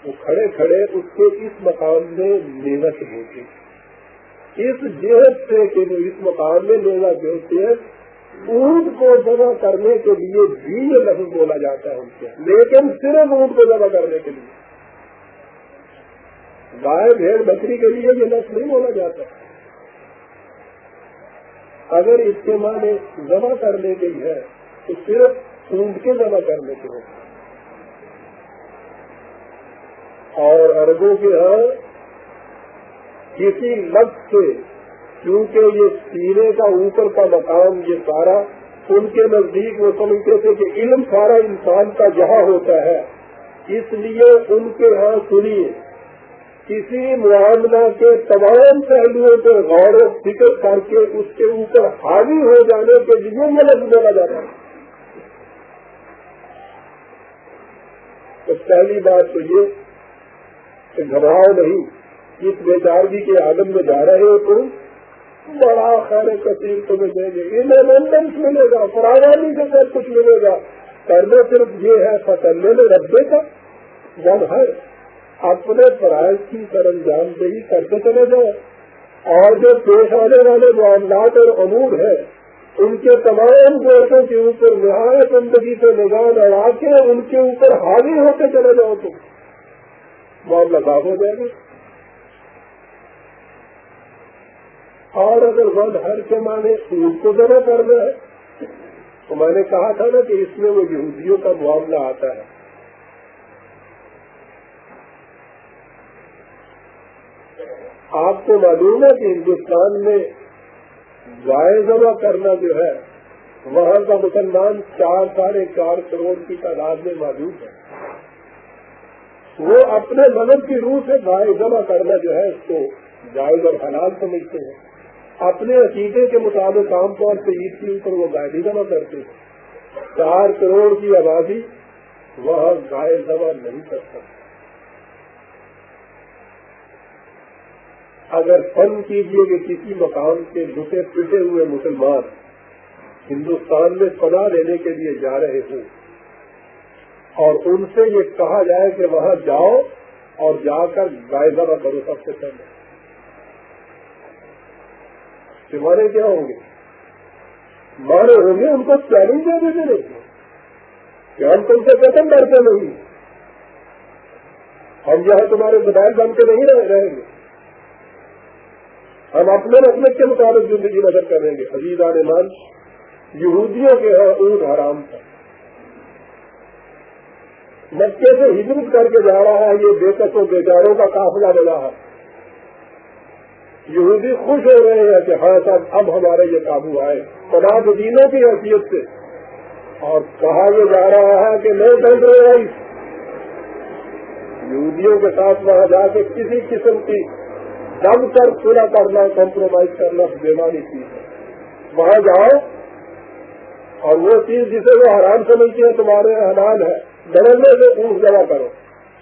وہ کھڑے کھڑے اس کے اس مقام میں محنت ہوتی۔ اس جہد سے کہ وہ اس مقام میں لینا دیتے ہیں اونٹ کو جمع کرنے کے لیے بھی یہ لفظ بولا جاتا ہے ان سے، لیکن صرف اونٹ کو جمع کرنے کے لیے۔ گائے بھیڑ بکری کے لیے یہ لفظ نہیں بولا جاتا۔ اگر اس کے معنی جمع کرنے کے ہے، تو صرف اونٹ کے جمع کرنے کے ہوتے اور اربوں کے ہاں کسی لفظ سے کیونکہ یہ سینے کا اوپر کا مقام یہ سارا، ان کے نزدیک وہ سمجھتے تھے کہ علم سارا انسان کا جہاں ہوتا ہے۔ اس لیے ان کے ہاں سنیے، کسی معاملہ کے تمام پہلوؤں پہ غور و فکر کر کے اس کے اوپر حاوی ہو جانے کے لیے یہ لفظ بولا جاتا ہے۔ تو پہلی بات تو یہ کہ گھبراؤ نہیں۔ اس بیچارگی کے عالم میں جا رہے ہو تم، بڑا خیر کثیر تمہیں دیں گے۔ انہیں ملے گا، فراوانی سے سب کچھ ملے گا۔ کرنا صرف یہ ہے فصل میں ربے کا جب ہے اپنے فرائض کی سر انجام دہی کرتے چلے جاؤ۔ اور جو پیش آنے والے معاملات اور امور ہیں، ان کے تمام گوشتوں کے اوپر نہایت زندگی سے نگاہ لڑا کے ان کے اوپر حاوی ہوتے چلے جاؤ تم۔ معاملہ صاف ہو جائے گا۔ اور اگر ود ہر کے مانے اونٹ کو جمع کرنا ہے، تو میں نے کہا تھا نا کہ اس میں وہ یہودیوں کا معاملہ آتا ہے۔ آپ کو معلوم ہے کہ ہندوستان میں گائے جمع کرنا جو ہے، وہاں کا مسلمان چار ساڑھے چار کروڑ کی تعداد میں موجود ہے۔ وہ اپنے مذہب کی روح سے گائے جمع کرنا جو ہے، اس کو جائز اور حلال سمجھتے ہیں۔ اپنے عقیدے کے مطابق عام طور سے عید کے اوپر وہ گائے بھی جمع کرتے۔ ہیں چار کروڑ کی آبادی وہاں گائے جمع نہیں کر سکتے۔ اگر فن کیجیے کہ کسی مقام کے لٹے پٹے ہوئے مسلمان ہندوستان میں پناہ لینے کے لیے جا رہے ہوں اور ان سے یہ کہا جائے کہ وہاں جاؤ اور جا کر جائزہ کرو سب سے پہلے مانے کیا ہوں گے؟ مانے ہوں گے، ان کو چیلنج دے دیتے نہیں۔ کہ ہم تم سے قسم ڈرتے نہیں۔ ہم یہاں تمہارے بدائل بن کے نہیں رہیں گے۔ ہم اپنے مطلب کے مطابق زندگی نظر کریں گے۔ عزیز مان یہودیوں کے ہاں اونٹ حرام تھا۔ مکے سے ہجرت کر کے جا رہا ہے، یہ بے قصوں بیچاروں کا قافلہ ملا ہے۔ یہودی خوش ہو رہے ہیں کہ ہاں صاحب، اب ہمارے یہ قابو آئے۔ پناہ دینوں کی حیثیت سے۔ اور کہا یہ جا رہا ہے کہ نہیں ڈنڈ رہے یہودیوں کے ساتھ وہاں جا کے کسی قسم کی دم کر پورا کرنا کمپرومائز کرنا بیماری چیز ہے۔ وہاں جاؤ اور وہ چیز جسے وہ حرام سمجھتی ہیں تمہارے حلال ہے۔ ڈرنے سے اونٹ جمع کرو۔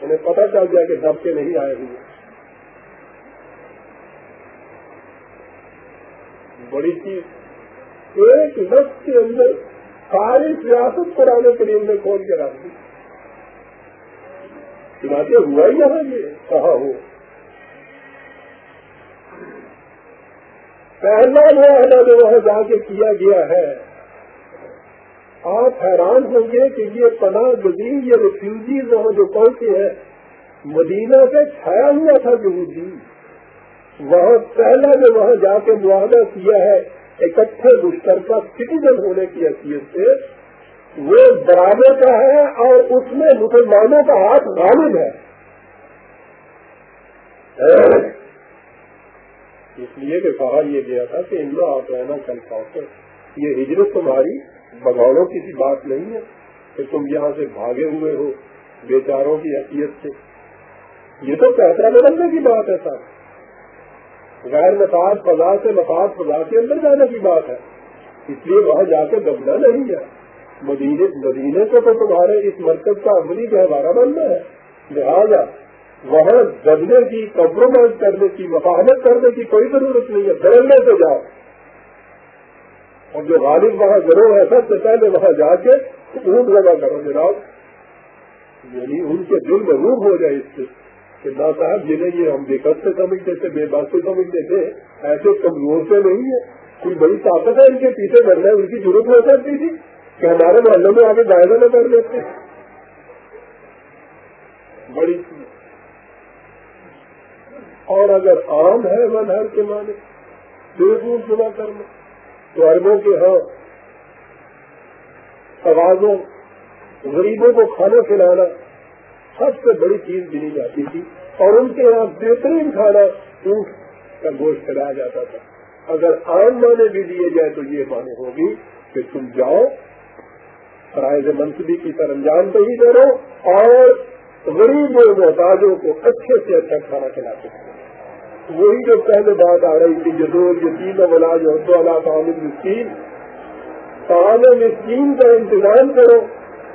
انہیں پتہ چل جائے کہ دب کے نہیں آئے ہوئے۔ بڑی چیز۔ ایک وقت کے اندر ساری سیاست کرانے کے لیے انہیں کھول کے رکھ دی۔ چنانچہ ہوا ہی یہاں یہ کہا ہو؟ پہلا معاہدہ جو وہاں جا کے کیا گیا ہے آپ حیران ہوں گے کہ یہ پناہ گزین یہ ریفیوجیز وہاں جو پہنچے ہیں مدینہ سے چھایا ہوا تھا یہودی۔ وہاں پہلا جو وہاں جا کے معاہدہ کیا ہے، اکٹھے مشترکہ سٹیزن ہونے کی حیثیت سے۔ وہ برابر کا ہے اور اس میں مسلمانوں کا ہاتھ غالب ہے۔ اس لیے کہ کہا یہ گیا تھا کہ ان آپ رہنا کل پاؤ یہ ہجرت تمہاری بگاڑوں کی بات نہیں ہے کہ تم یہاں سے بھاگے ہوئے ہو، بیچاروں کی حیثیت سے۔ یہ تو پیسہ بدلنے کی بات ہے سر غیر مفاد فضا سے مفاد فضا کے اندر جانے کی بات ہے۔ اس لیے وہاں جا کے دبنا نہیں ہے۔ مدینے مدینے کو تو تمہارے اس مرکز کا عملی گہوارہ بننا ہے۔ لہٰذا وہاں دبنے کی کمپرومائز کرنے کی مفاہمت کرنے کی کوئی ضرورت نہیں ہے۔ بدلنے سے جاؤ۔ اور جو غالب وہاں ضرور ہے، سب سے پہلے وہاں جا کے اونٹ لگا کرو جناب یعنی ان کے دل میں روح ہو جائے اس سے کہ نا صاحب جنہیں یہ ہم دقت سے سمجھتے تھے، بے بات سے سمجھتے تھے۔ ایسے کمزور سے نہیں ہے۔ کوئی بڑی طاقت ہے ان کے پیچھے بڑھنا ان کی ضرورت ہو سکتی تھی کہ ہمارے محلے میں آگے جائزہ نہ کر لیتے بڑی اور اگر عام ہے ہر کے معنی دور دور جمع کرنا۔ تو اربوں کے ہاں آوازوں، غریبوں کو کھانا کھلانا سب سے بڑی چیز گنی جاتی تھی اور ان کے یہاں بہترین کھانا اونٹ کا گوشت کھلایا جاتا تھا۔ اگر عام معنی بھی دیے جائے تو یہ معنی ہوگی کہ تم جاؤ، فرائض منصبی کی سر انجام تو ہی کرو اور غریب محتاجوں کو اچھے سے اچھا کھانا کھلاتے ہیں وہی جو پہلے بات آ رہی تھی جدور یتیم ولاج اور تعلیم مسکین تعلیم مسکین کا انتظام کرو،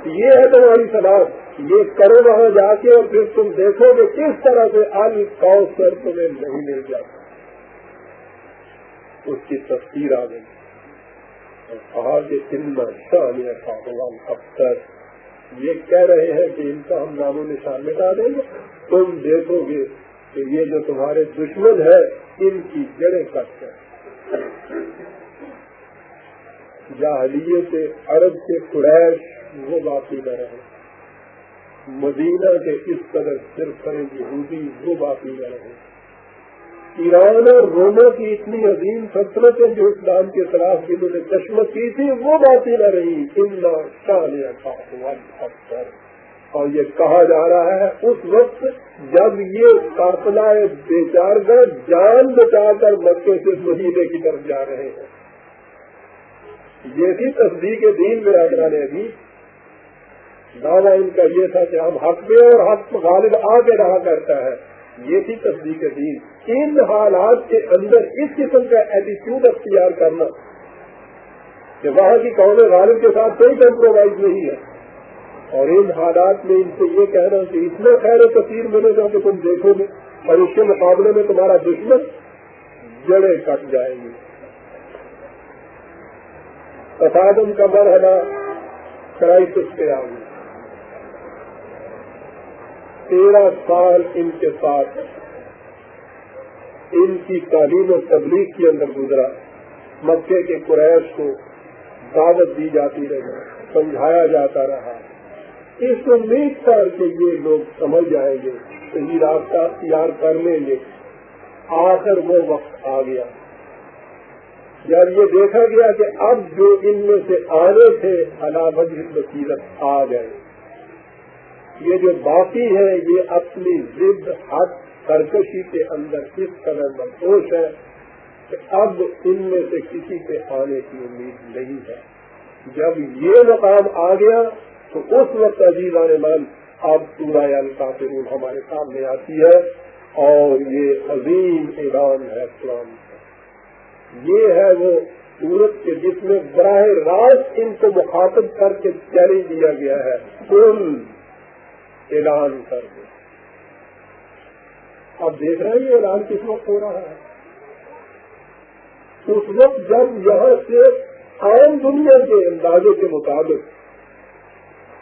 یہ ہے تمہاری صلاح یہ کرو وہاں جا کے اور پھر تم دیکھو گے کس طرح سے آل سر تمہیں نہیں مل جاتا۔ اس کی تفصیل آ گئی۔ اور کہا کہ ان میں یہ کہہ رہے ہیں کہ ان کا ہم نام و نشان مٹا دیں گے۔ تم دیکھو گے۔ کہ یہ جو تمہارے دشمن ہے ان کی جڑیں کٹ ہے جاہلیت عرب کے قریش وہ باقی نہ رہے۔ مدینہ کے اس قدر صرف کریں یہودی وہ باقی نہ رہے۔ ایران اور روما کی اتنی عظیم سلطنتیں جو اسلام کے خلاف جنہوں نے کشمت کی تھی، وہ باقی نہ رہی۔ ان اکثر اور یہ کہا جا رہا ہے، اس وقت جب یہ قافلہ بے چار گھر جان بچا کر مکے سے مہینے کی طرف جا رہے ہیں۔ یہ بھی تصدیق دین میرا نے ابھی دعویٰ ان کا یہ تھا کہ ہم حق میں اور حق غالب آگے رہا کرتا ہے۔ یہ تھی تصدیق دین۔ ان حالات کے اندر اس قسم کا ایٹیچیوڈ اختیار کرنا کہ وہاں کی قوم غالب کے ساتھ کوئی کمپرومائز نہیں ہے۔ اور ان حالات میں ان سے یہ کہنا کہ اتنا خیر و تصویر ملے گا کہ تم دیکھو گے اور اس کے مقابلے میں تمہارا دشمن جڑیں کٹ جائیں گی تصادم کا مرحلہ کرائسس پہ آ گئی تیرہ سال ان کے ساتھ ان کی تعلیم و تبلیغ کے اندر گزرا۔ مکے کے قریش کو دعوت دی جاتی رہی، سمجھایا جاتا رہا۔ اس امید پر کہ یہ لوگ سمجھ جائیں گے صحیح راستہ تیار کر لیں گے۔ آخر وہ وقت آ گیا۔ جب یہ دیکھا گیا کہ اب جو ان میں سے آنے تھے علامت بصیرت آ گئے۔ یہ جو باقی ہے یہ اپنی ضد، حد، سرکشی کے اندر اس قدر مدوش ہے کہ اب ان میں سے کسی کے آنے کی امید نہیں ہے۔ جب یہ مقام آ گیا تو اس وقت عزیز عالمان اب سورہ القافرون ہمارے سامنے آتی ہے اور یہ عظیم اعلان ہے اسلام کا۔ یہ ہے وہ سورت کے جس میں براہ راست ان کو مخاطب کر کے چیلنج دیا گیا ہے۔ کل اعلان کر دے اب دیکھ رہے ہیں یہ اعلان کس وقت ہو رہا ہے؟ اس وقت جب یہاں سے عام دنیا کے اندازے کے مطابق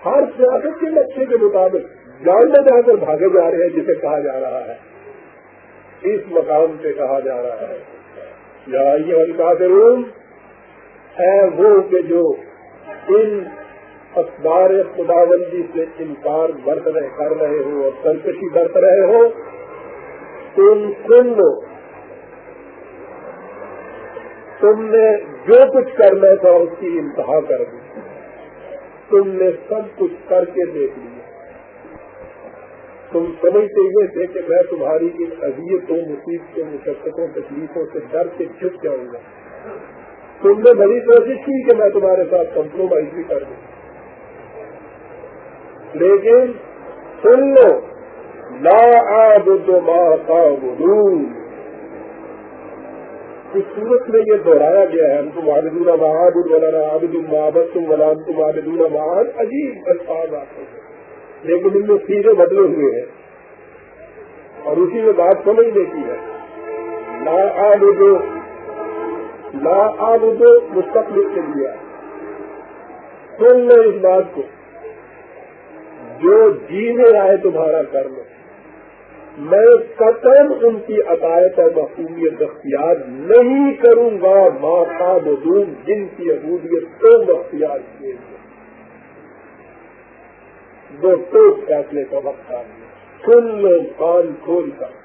ہر سیاست کے نقشے کے مطابق جان جا کر بھاگے جا رہے ہیں جسے کہا جا رہا ہے۔ اس مقام سے کہا جا رہا ہے۔ یا یہ روم ہے وہ کہ جو ان اخبار خداوندی سے انکار برت رہے، کر رہے ہو اور سرکشی برت رہے ہو، تم سن لو۔ تم نے جو کچھ کرنا تھا اس کی انتہا کر دی۔ تم نے سب کچھ کر کے دیکھ لیا۔ تم سمجھتے ہوئے تھے کہ میں تمہاری ان اذیتوں، مصیبتوں، مشقتوں، تکلیفوں سے ڈر کے چھپ جاؤں گا۔ تم نے بڑی کوشش کی کہ میں تمہارے ساتھ کمپرومائز بھی کر دوں۔ لیکن سن لو، لا آبد ما تعبدون۔ اس صورت میں یہ دہرایا گیا ہے۔ ہم تم عابدون معاد ولانا عابد محبت تم ولان تم عابدون معاد عجیب الفاظ آتے ہیں۔ لیکن ان میں سیرے بدلے ہوئے ہیں۔ اور اسی میں بات سمجھ لیتی ہے۔ لا آبد لا آبد مستقبل کے لیے۔ سن لو اس بات کو۔ جو جی میں آئے تمہارا کرم میں قطن ان کی عقائد اور مقبولیت اختیار نہیں کروں گا ماں کا بدون جن کی عبودیت تو اختیار کیے گئے۔ دو تو فیصلے کا وقت آ گیا۔ سن لو، کان کھول کر۔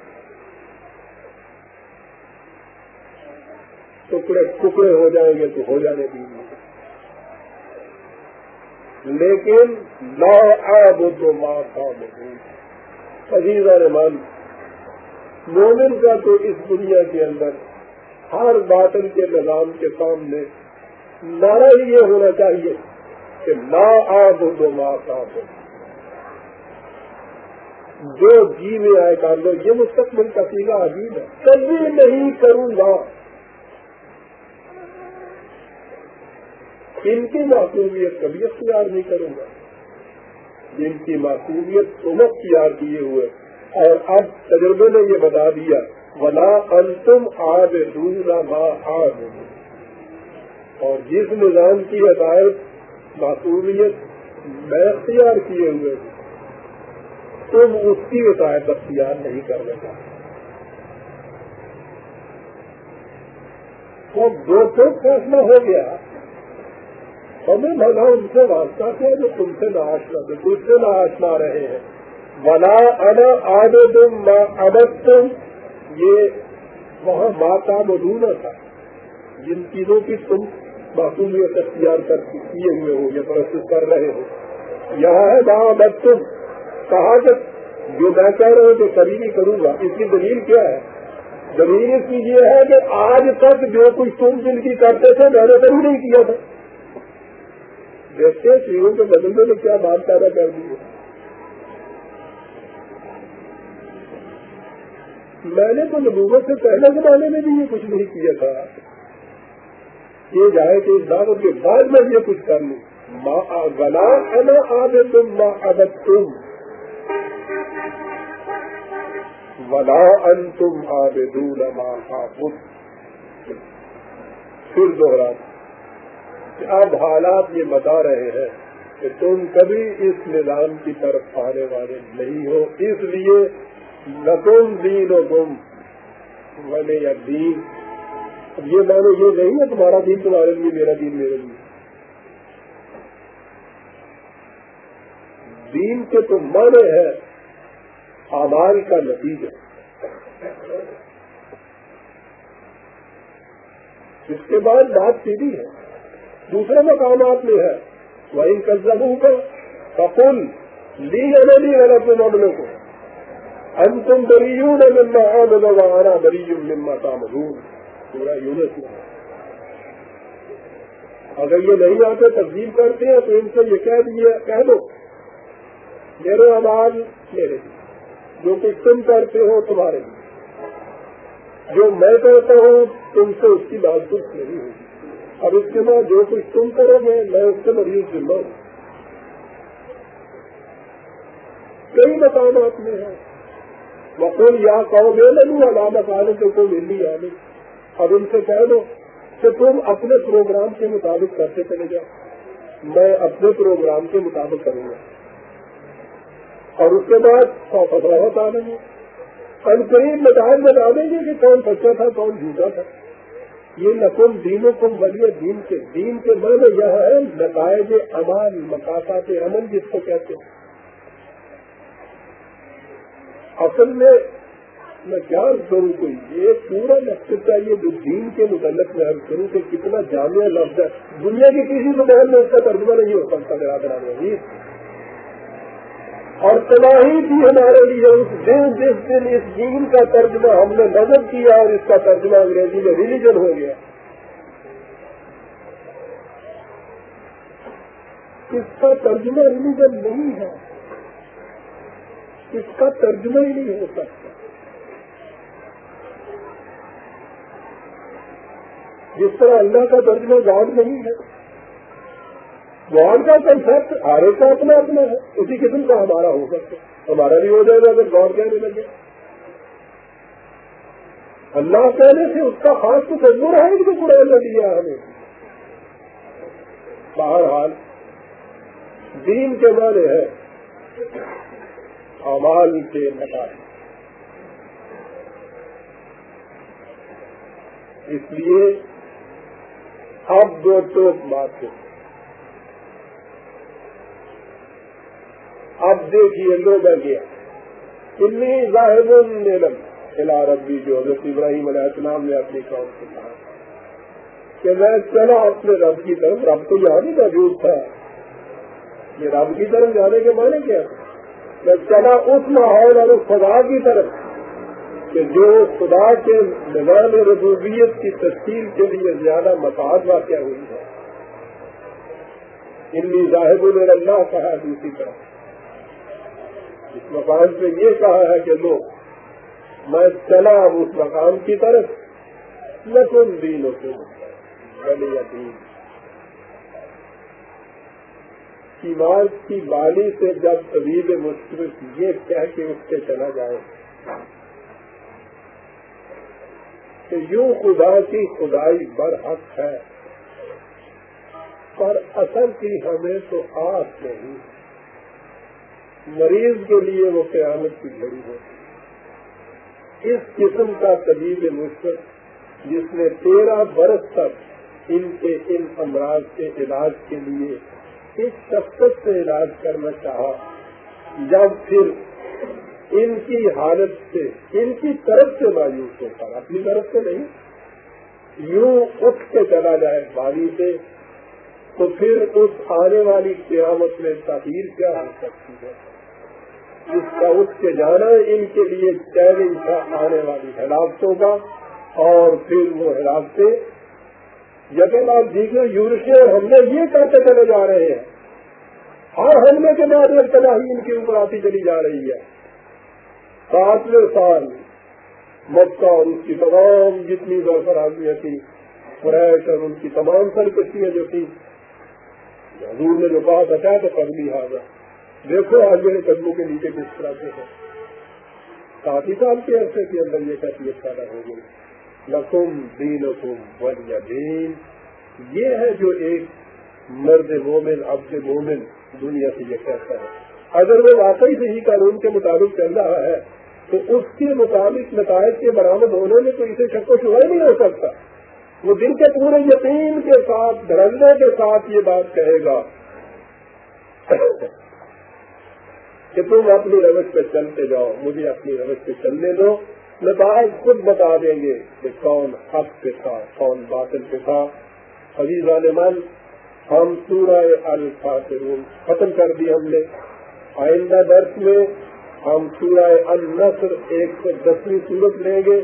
ٹکڑے ٹکڑے ہو جائیں گے تو ہو جانے دیجیے لیکن لا آب تو ماں کا عزیزہ رحمان، مومن کا تو اس دنیا کے اندر ہر باطن کے نظام کے سامنے نعرہ ہی یہ ہونا چاہیے کہ لا آب تو ماں کا جو جی میں آئے کام لو یہ مستقبل کا سیدھا عجیب ہے۔ کبھی نہیں کروں گا۔ ان کی معصومیت کبھی اختیار نہیں کروں گا۔ جن کی معصومیت تم اختیار کیے ہوئے۔ اور اب تجربے نے یہ بتا دیا، ولا انتم آب دوسرا ماں آب اور جس نظام کی ہدایت معصومیت میں اختیار کیے ہوئے تم اس کی اطاعت اختیار نہیں کرنے کا۔ تو دو فیصلہ ہو گیا۔ ہمیں بھگا ان سے واسطہ کیا جو تم سے نہ آشنا تھے سے نہ آشنا رہے ہیں۔ بنا انا آدھے تم ادب تم یہ وہاں ماتا مدونہ تھا۔ جن چیزوں کی تم معصومیت اختیار کر کیے ہوئے ہو یا پرست کر رہے ہو۔ یہاں ہے وہاں ادب تم کہا کہ جو میں کہہ رہا ہوں کہ کبھی نہیں کروں گا۔ اس کی دلیل کیا ہے؟ دلیل اس کی یہ ہے کہ آج تک جو کچھ تم دل کی کرتے تھے، میں نے کبھی نہیں کیا تھا۔ دیکھتے چیزوں کے بدلنے میں کیا بات پیدا کر دی ہے؟ میں نے تو نبوت سے پہلے زمانے میں بھی یہ کچھ نہیں کیا تھا۔ یہ جائے کہ اس دعوت کے بعد میں یہ کچھ کر لوں۔ گلا انا آدھے تم ماں ادب تم ولا ان تم آدھے دور ماں پھر دوہرا اب حالات یہ بتا رہے ہیں کہ تم کبھی اس نظام کی طرف آنے والے نہیں ہو۔ اس لیے نہ تم دین و تم میں یا دین۔ اب یہ میں نے یہ نہیں ہے تمہارا دین، تمہارے لیے میرا دین، میرے لیے۔ دین کے تو مانے ہے آواز کا نتیجہ۔ اس کے بعد بات سیدھی ہے۔ دوسرے مقامات میں ہے۔ وہ ان کزبوں کا کپل لی ہے نا لی اپنے معاملے کو ہم تم بریوں نے مما آنا بریوں مما تامدون پورا یونٹ میں۔ اگر یہ نہیں آتے تبدیل کرتے ہیں تو ان سے یہ کہہ دیے کہہ دو۔ میرے آواز میرے جو کچھ تم کرتے ہو تمہارے لیے۔ جو میں کہتا ہوں تم سے اس کی بات کچھ نہیں ہوگی۔ اب اس کے بعد جو کچھ تم کرو گے، میں اس سے مریض ذمہ ہوں۔ کئی مقامات میں ہے وہ یا کہو گے نہیں علامت آنے تو کوئی مل نہیں۔ آنے اب ان سے کہہ دو کہ تم اپنے پروگرام کے مطابق کرتے چلے جاؤ۔ میں اپنے پروگرام کے مطابق کروں گا۔ اور اس کے بعد سو پتہ ہوتا نہیں ان قریب مٹائن بتا دیں گے کہ کون سچا تھا، کون جھوٹا تھا۔ یہ نقل دینوں کو بڑھیا دین کے دین کے معنی یہ ہے نتائج امان مقاصات امن جس کو کہتے ہیں۔ اصل میں میں کیا کروں کوئی یہ پورا مقصد چاہیے جو دین کے متعلق میں عرض کروں کہ کتنا جامع لفظ ہے۔ دنیا کی کسی زبان میں اس کا ترجمہ نہیں ہو سکتا، میرا برابر اور تباہی بھی ہمارے لیے اس دن جس دن اس دین کا ترجمہ ہم نے نظر کیا اور اس کا ترجمہ انگریزی میں ریلیجن ہو گیا۔ اس کا ترجمہ ریلیجن نہیں ہے۔ اس کا ترجمہ ہی نہیں ہو سکتا۔ جس طرح اللہ کا ترجمہ گاڈ نہیں ہے۔ گاڈ کا کنسپٹ ہر ایک کا اپنا اپنا ہے۔ اسی قسم کا ہمارا ہو سکتا ہمارا بھی ہو جائے گا اگر گاڈ کہنے لگے۔ اللہ کہنے سے اس کا خاص تو تصور ہے کہ قرآن نے دیا ہمیں۔ بہرحال، دین کے معنی ہے۔ امال کے نتائج اس لیے اب دو ٹوک بات ہے۔ اب دیکھیے لوگ گیا۔ اتنی ظاہر نیلم خلا ربی جو حضرت ابراہیم علیہ السلام نے اپنی قوم سے کہا کہ میں چلا اپنے رب کی طرف۔ رب کو یہاں نہیں موجود تھا۔ یہ رب کی طرف جانے کے معنی کیا میں چلا اس ماحول اور اس خدا کی طرف کہ جو خدا کے نظام ربوبیت کی تشکیل کے لیے زیادہ مفاد واقع ہوئی ہے۔ انی ظاہر اللہ کہا دوسری طرف اس مقام پہ یہ کہا ہے کہ لو میں چلا اب اس مقام کی طرف نہ دین ہو تم بنے ایمان کی بالی سے جب طبیب مشکل یہ کہہ کے اس سے چلا جائے کہ یوں خدا کی خدائی برحق ہے، پر اثر کی ہمیں تو آس نہیں۔ مریض کے لیے وہ قیامت کی گھڑی ہوتی اس قسم کا طبیب مشکل جس نے تیرہ برس تک ان کے ان امراض کے علاج کے لیے اس شخصت سے علاج کرنا چاہا، جب پھر ان کی حالت سے، ان کی طرف سے مایوس ہو کر اپنی طرف سے نہیں۔ یوں اٹھ کے چلا جائے باری سے، تو پھر اس آنے والی قیامت میں تحریر کیا ہو سکتی ہے؟ اس کا اٹھ کے جانا ان کے لیے چیلنج تھا آنے والی ہلاکتوں کا اور پھر وہ ہلاکتے جگہ آپ دیکھیں یورشے اور حملے یہ کرتے چلے جا رہے ہیں۔ ہر حملے کے بعد ایک تباہی ان کے اوپر آتی چلی جا رہی ہے۔ ساتویں سال مکہ اور اس کی تمام جتنی برفرازیاں تھی فریش اور ان کی تمام سرکشیاں جو تھی حضور نے جو بات بتایا تو قبلی حاضر۔ دیکھو آج میرے قدموں کے نیچے کس طرح سے ہے۔ سات سال کے عرصے کے اندر یہ کیفیت پیدا ہو گئی۔ لکم دین ولی دین یہ ہے جو ایک مرد مومن، عبد مومن دنیا سے یہ کہتا ہے۔ اگر وہ واقعی صحیح قانون کے مطابق چل رہا ہے، تو اس کے مطابق نتائج کے برآمد ہونے میں تو اسے شک و شبہ نہیں ہو سکتا۔ وہ دن کے پورے یقین کے ساتھ دھرنے کے ساتھ یہ بات کہے گا۔ کہ تم اپنی روش پہ چلتے جاؤ، مجھے اپنی روش پہ چلنے دو۔ نتائج خود بتا دیں گے کہ کون حق پہ تھا، کون باطل پہ تھا۔ عزیز عالمان، ہم سورہ الفاتحون ختم کر دی ہم نے۔ آئندہ درس میں ہم سورہ النصر ایک سو دسویں صورت لیں گے۔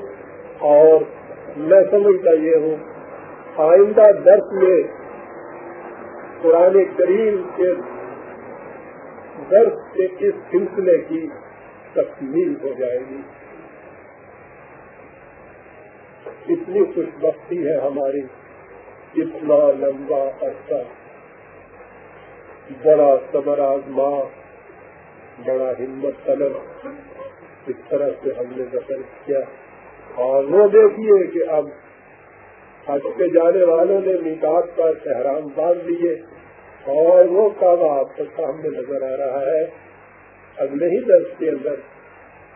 اور میں سمجھتا یہ ہوں، آئندہ درس میں قرآن کریم کے درد کے اس سلسلے کی تکمیل ہو جائے گی؟ اتنی خوش بختی ہے ہماری، اتنا لمبا عرصہ، بڑا صبر آزما، بڑا ہمت طلب، اس طرح سے ہم نے ذکر کیا۔ اور وہ دیکھیے کہ اب حج کے جانے والوں نے نکاح کا احرام باندھ لیے۔ اور وہ کام آپ کے سامنے نظر آ رہا ہے۔ اگلے ہی درس کے اندر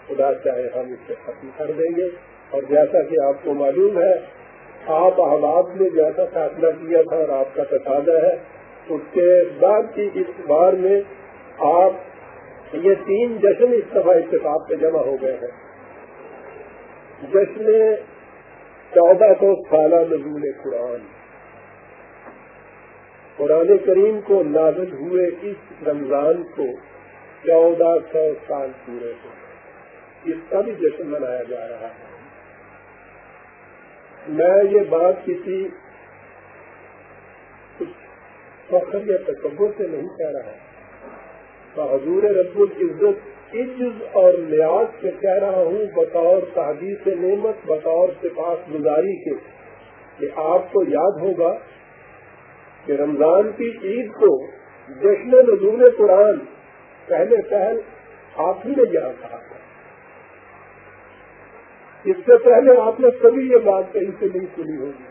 خدا چاہے ہم اسے ختم کر دیں گے۔ اور جیسا کہ آپ کو معلوم ہے، آپ احباب نے جیسا فیصلہ کیا تھا اور آپ کا تقاضا ہے، اس کے بعد کی اس بار میں آپ یہ تین جشن اس دفعہ اتفاق پہ جمع ہو گئے ہیں۔ جشن چودہ سو سالہ نزول قرآن۔ قرآن کریم کو نازل ہوئے اس رمضان کو چودہ سو سال پورے ہو اس کا بھی جشن منایا جا رہا ہے۔ میں یہ بات کسی کچھ فخر یا تصور سے نہیں کہہ رہا۔ حضور رب العزت عز اور نیاز سے کہہ رہا ہوں، بطور تحدیث نعمت، بطور سپاس گزاری کے، کہ آپ کو یاد ہوگا کہ رمضان کی عید کو جشن نزول قرآن پہلے پہل آپ ہی نے یہاں کہا تھا۔ اس سے پہلے آپ نے کبھی یہ بات کہیں سے نہیں سنی ہوگی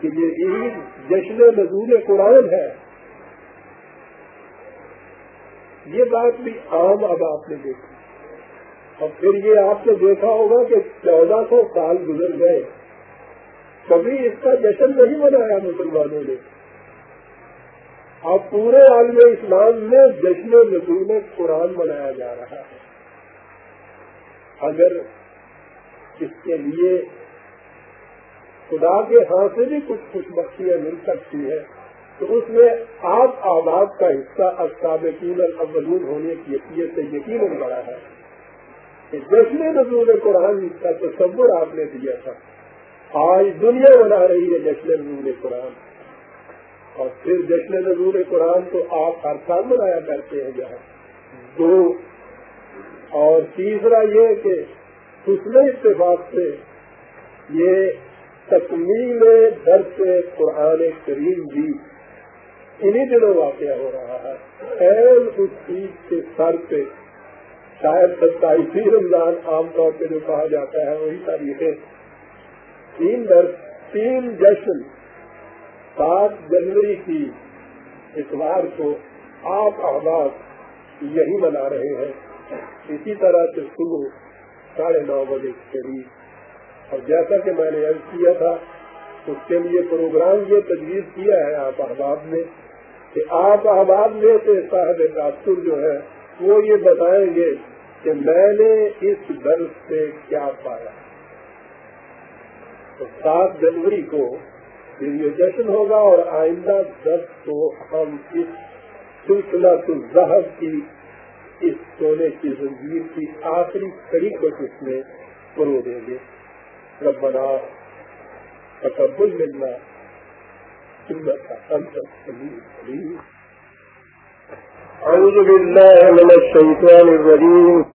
کہ یہ عید جشن نزول قرآن ہے۔ یہ بات بھی عام اب آپ نے دیکھی۔ اور پھر یہ آپ نے دیکھا ہوگا کہ چودہ سو سال گزر گئے۔ کبھی اس کا جشن نہیں منایا مسلمانوں نے۔ اب پورے عالم اسلام میں جشن نزول قرآن منایا جا رہا ہے۔ اگر اس کے لیے خدا کے ہاں سے بھی کچھ خوش بخشیاں مل سکتی ہے تو اس میں آپ آباد کا حصہ اب الاولون ہونے کی حیثیت سے یقیناً بڑا ہے۔ کہ جشن نزول قرآن کا تصور آپ نے دیا تھا۔ آج دنیا بنا رہی ہے جشن نزول قرآن۔ اور پھر جشن نزول قرآن تو آپ ہر سال منایا کرتے ہیں جہاں۔ دو۔ اور تیسرا یہ کہ حسن اتفاق سے یہ تکمیل درس قرآن کریم بھی انہیں دنوں واقع ہو رہا ہے۔ اس چیز کے سر پہ شاید ستائیسویں رمضان عام طور پہ جو کہا جاتا ہے، وہی تاریخیں تین در تین جشن سات جنوری کی اتوار کو آپ احباب یہی منا رہے ہیں۔ اسی طرح سے صبح ساڑھے نو بجے کے قریب۔ اور جیسا کہ میں نے عرض کیا تھا، اس کے لیے پروگرام یہ تجویز کیا ہے آپ احباب نے کہ آپ احباب میں سے صاحب تاثر جو ہے، وہ یہ بتائیں گے کہ میں نے اس درد سے کیا پایا۔ تو سات جنوری کو پھر جشن ہوگا اور آئندہ دس کو ہم اس سلسلہ الزہب کی اس سونے کی زنجیر کی آخری کڑی کو اس میں پرو دیں گے۔ ربنا تقبل ملنا أعوذ بالله من الشيطان الرجيم